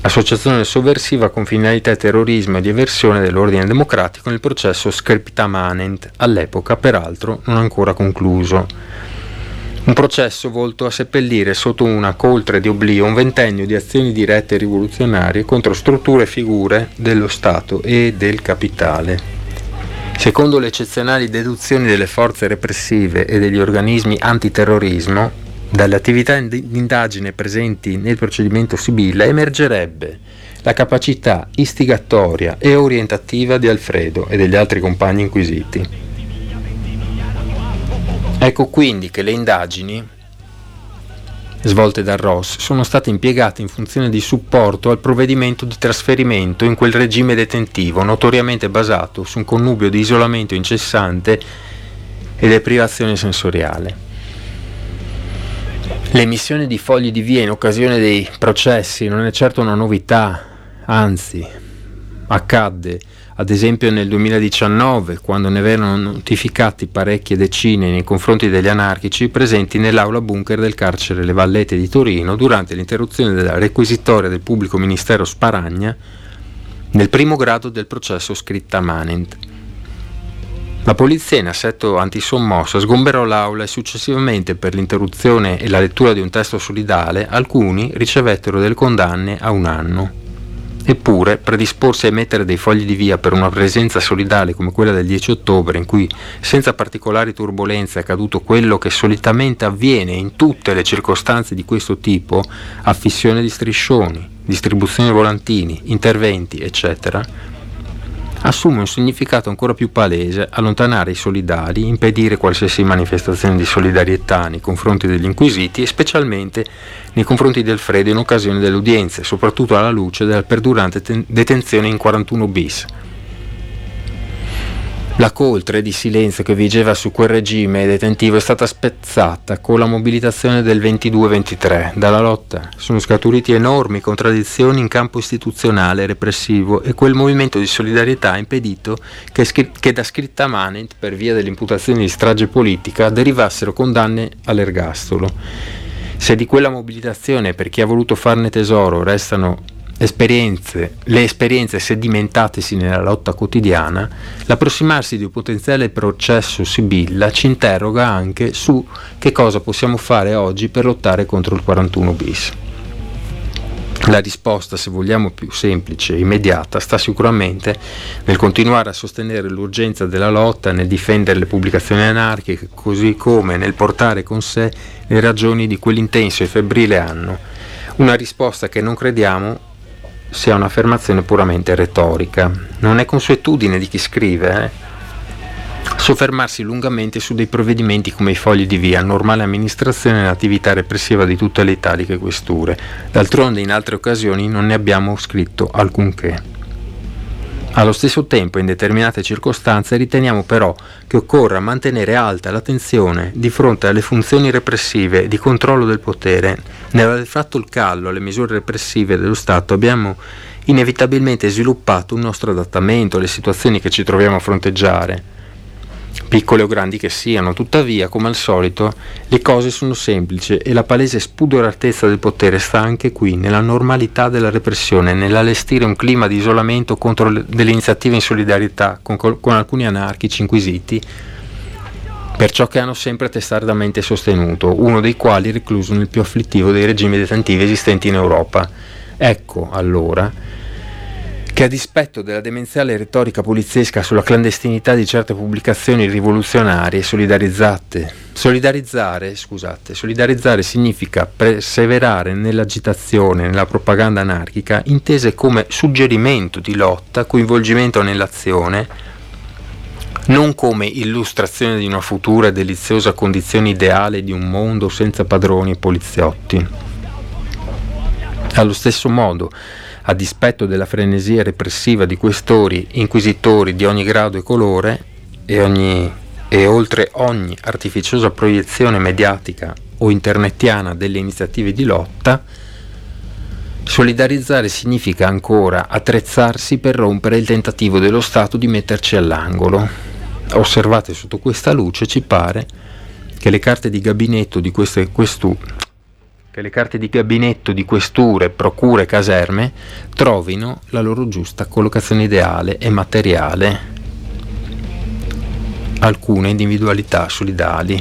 associazione sovversiva con finalità terrorismo e di eversione dell'ordine democratico nel processo Scripta Manent, all'epoca peraltro non ancora concluso. Un processo volto a seppellire sotto una coltre di oblio un ventennio di azioni dirette e rivoluzionarie contro strutture e figure dello Stato e del capitale. Secondo le eccezionali deduzioni delle forze repressive e degli organismi antiterrorismo, dalle attività di indagine presenti nel procedimento Sibilla emergerebbe la capacità istigatoria e orientativa di Alfredo e degli altri compagni inquisiti Ecco quindi che le indagini svolte dal Ross sono state impiegate in funzione di supporto al provvedimento di trasferimento in quel regime detentivo notoriamente basato su un connubio di isolamento incessante e deprivazione sensoriale. L'emissione di fogli di via in occasione dei processi non è certo una novità, anzi accadde ad esempio nel 2019, quando ne vennero notificati parecchie decine nei confronti degli anarchici presenti nell'aula bunker del carcere Le Vallette di Torino durante l'interruzione della requisitoria del pubblico ministero Sparagna nel primo grado del processo scritta Manent. La polizia in assetto antisommossa sgomberò l'aula e successivamente per l'interruzione e la lettura di un testo solidale alcuni ricevettero delle condanne a un anno. Eppure, predisporsi a emettere dei fogli di via per una presenza solidale come quella del 10 ottobre, in cui senza particolari turbulenze è accaduto quello che solitamente avviene in tutte le circostanze di questo tipo, affissione di striscioni, distribuzione di volantini, interventi, eccetera, assume un significato ancora più palese allontanare i solidari, impedire qualsiasi manifestazione di solidarietà nei confronti degli inquisiti e specialmente nei confronti di Alfredo in occasione delle udienze, soprattutto alla luce della perdurante ten- detenzione in 41 bis. La coltre di silenzio che vigeva su quel regime detentivo è stata spezzata con la mobilitazione del 22-23. Dalla lotta sono scaturiti enormi contraddizioni in campo istituzionale e repressivo e quel movimento di solidarietà ha impedito che, che da scritta manent, per via delle imputazioni di strage politica, derivassero condanne all'ergastolo. Se di quella mobilitazione per chi ha voluto farne tesoro restano esperienze, le esperienze sedimentatesi nella lotta quotidiana, l'approssimarsi di un potenziale processo Sibilla ci interroga anche su che cosa possiamo fare oggi per lottare contro il 41 bis. La risposta, se vogliamo più semplice e immediata, sta sicuramente nel continuare a sostenere l'urgenza della lotta, nel difendere le pubblicazioni anarchiche, così come nel portare con sé le ragioni di quell'intenso e febbrile anno. Una risposta che non crediamo sia un'affermazione puramente retorica. Non è consuetudine di chi scrive eh? soffermarsi lungamente su dei provvedimenti come i fogli di via, normale amministrazione e l'attività repressiva di tutte le italiche questure. D'altronde in altre occasioni non ne abbiamo scritto alcunché. Allo stesso tempo, in determinate circostanze, riteniamo però che occorra mantenere alta l'attenzione di fronte alle funzioni repressive di controllo del potere. Nell'aver fatto il callo alle misure repressive dello Stato abbiamo inevitabilmente sviluppato un nostro adattamento alle situazioni che ci troviamo a fronteggiare piccole o grandi che siano. Tuttavia, come al solito, le cose sono semplici e la palese spudoratezza del potere sta anche qui, nella normalità della repressione, nell'allestire un clima di isolamento contro le, delle iniziative in solidarietà con, con alcuni anarchici inquisiti per ciò che hanno sempre testardamente sostenuto, uno dei quali recluso nel più afflittivo dei regimi detentivi esistenti in Europa. Ecco, allora, che a dispetto della demenziale retorica poliziesca sulla clandestinità di certe pubblicazioni rivoluzionarie solidarizzate, solidarizzare, scusate, solidarizzare significa perseverare nell'agitazione, nella propaganda anarchica, intese come suggerimento di lotta, coinvolgimento nell'azione, non come illustrazione di una futura e deliziosa condizione ideale di un mondo senza padroni e poliziotti. Allo stesso modo, a dispetto della frenesia repressiva di questori, inquisitori di ogni grado e colore e, ogni, e oltre ogni artificiosa proiezione mediatica o internetiana delle iniziative di lotta, solidarizzare significa ancora attrezzarsi per rompere il tentativo dello Stato di metterci all'angolo. Osservate sotto questa luce, ci pare che le carte di gabinetto di queste questu, che le carte di gabinetto di questure, procure, caserme trovino la loro giusta collocazione ideale e materiale. Alcune individualità solidali.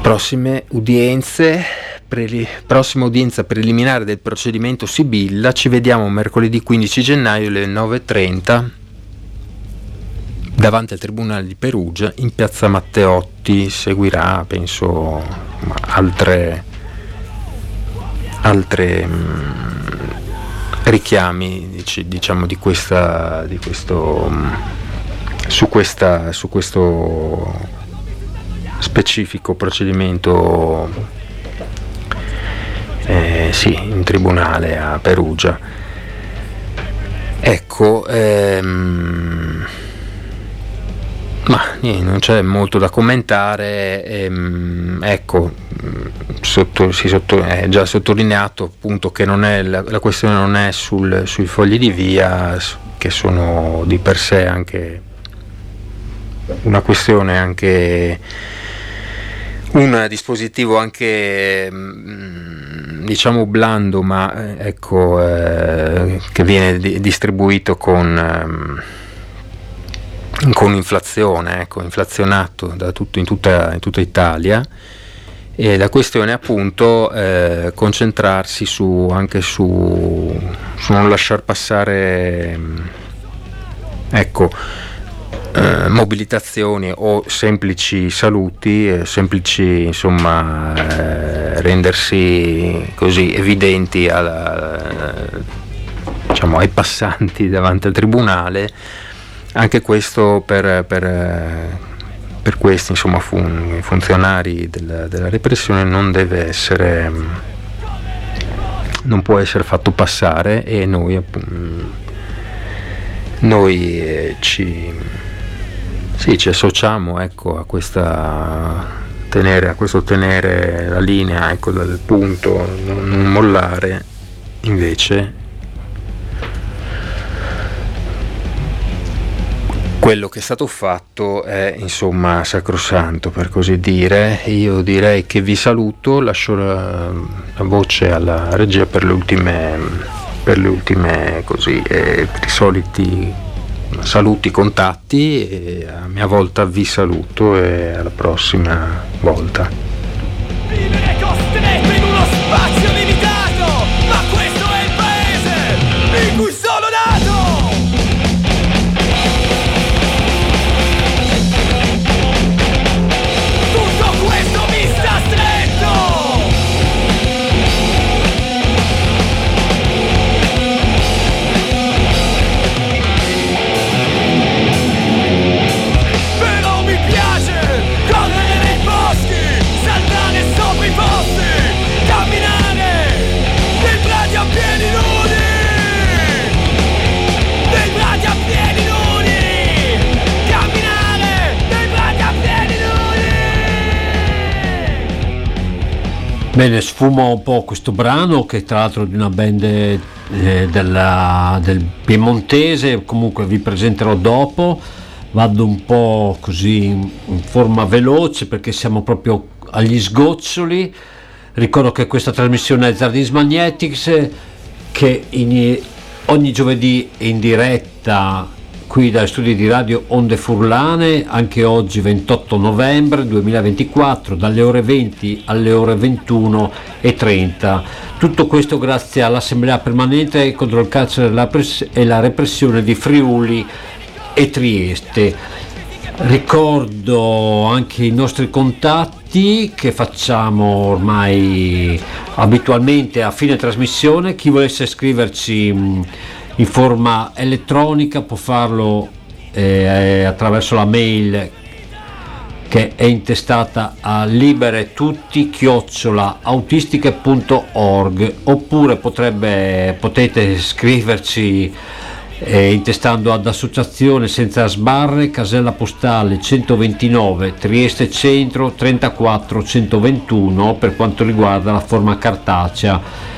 prossime udienze, preli- prossima udienza preliminare del procedimento Sibilla, ci vediamo mercoledì 15 gennaio alle 9.30 davanti al Tribunale di Perugia in piazza Matteotti, seguirà penso altre, altre mh, mm, richiami diciamo di, questa, di questo, mh, su, questa, su questo specifico procedimento eh, sì, in tribunale a Perugia. Ecco, ehm, ma niente, non c'è molto da commentare, ehm, ecco, sotto, sotto, è già sottolineato appunto che è, la, la, questione non è sul, sui fogli di via, che sono di per sé anche una questione anche un dispositivo anche mm, diciamo blando ma eh, ecco eh, che viene di- distribuito con, eh, con inflazione ecco, inflazionato tutto, in, tutta, in, tutta, Italia e la questione è appunto eh, concentrarsi su, anche su, su non lasciar passare mm, ecco eh, mobilitazioni o semplici saluti, eh, semplici insomma eh, rendersi così evidenti alla, diciamo, ai passanti davanti al tribunale, anche questo per, per, per questi insomma, fun- funzionari della, della repressione non deve essere non può essere fatto passare e noi, noi eh, ci sì, ci associamo ecco, a, questa, tenere, a, questo tenere la linea ecco, dal punto, non mollare, invece quello che è stato fatto è insomma sacrosanto per così dire. Io direi che vi saluto, lascio la, la voce alla regia per le ultime, per le ultime così, eh, per i soliti saluti, contatti e a mia volta vi saluto e alla prossima volta. Bene, sfumo un po' questo brano che tra l'altro è di una band eh, della, del piemontese, comunque vi presenterò dopo, vado un po' così in, forma veloce perché siamo proprio agli sgoccioli, ricordo che questa trasmissione è Zardis Magnetics che in, ogni giovedì è in diretta qui dai studi di radio Onde Furlane, anche oggi 28 novembre 2024, dalle ore 20 alle ore 21 e 30. Tutto questo grazie all'Assemblea permanente contro il carcere e la repressione di Friuli e Trieste. Ricordo anche i nostri contatti che facciamo ormai abitualmente a fine trasmissione. Chi volesse scriverci in forma elettronica, può farlo eh, attraverso la mail che è intestata a liberetutti-autistiche.org oppure potrebbe, potete scriverci eh, intestando ad associazione senza sbarre casella postale 129 Trieste Centro 34 121 per quanto riguarda la forma cartacea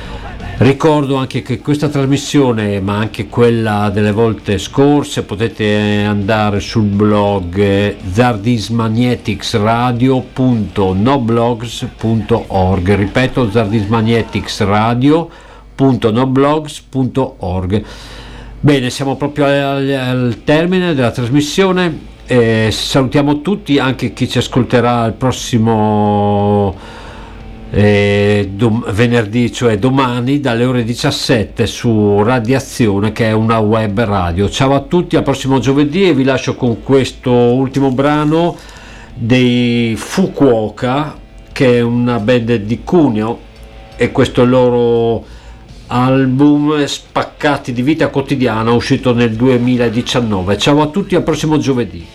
Ricordo anche che questa trasmissione, ma anche quella delle volte scorse, potete andare sul blog zardismagneticsradio.noblogs.org. Ripeto, zardismagneticsradio.noblogs.org. Bene, siamo proprio al, al termine della trasmissione. eh, salutiamo tutti, anche chi ci ascolterà il prossimo eh, dom- venerdì, cioè domani, dalle ore 17 su Radiazione, che è una web radio. Ciao a tutti, al prossimo giovedì e vi lascio con questo ultimo brano dei Fukuoka, che è una band di Cuneo, e questo è il loro album Spaccati di vita quotidiana uscito nel 2019. Ciao a tutti, al prossimo giovedì.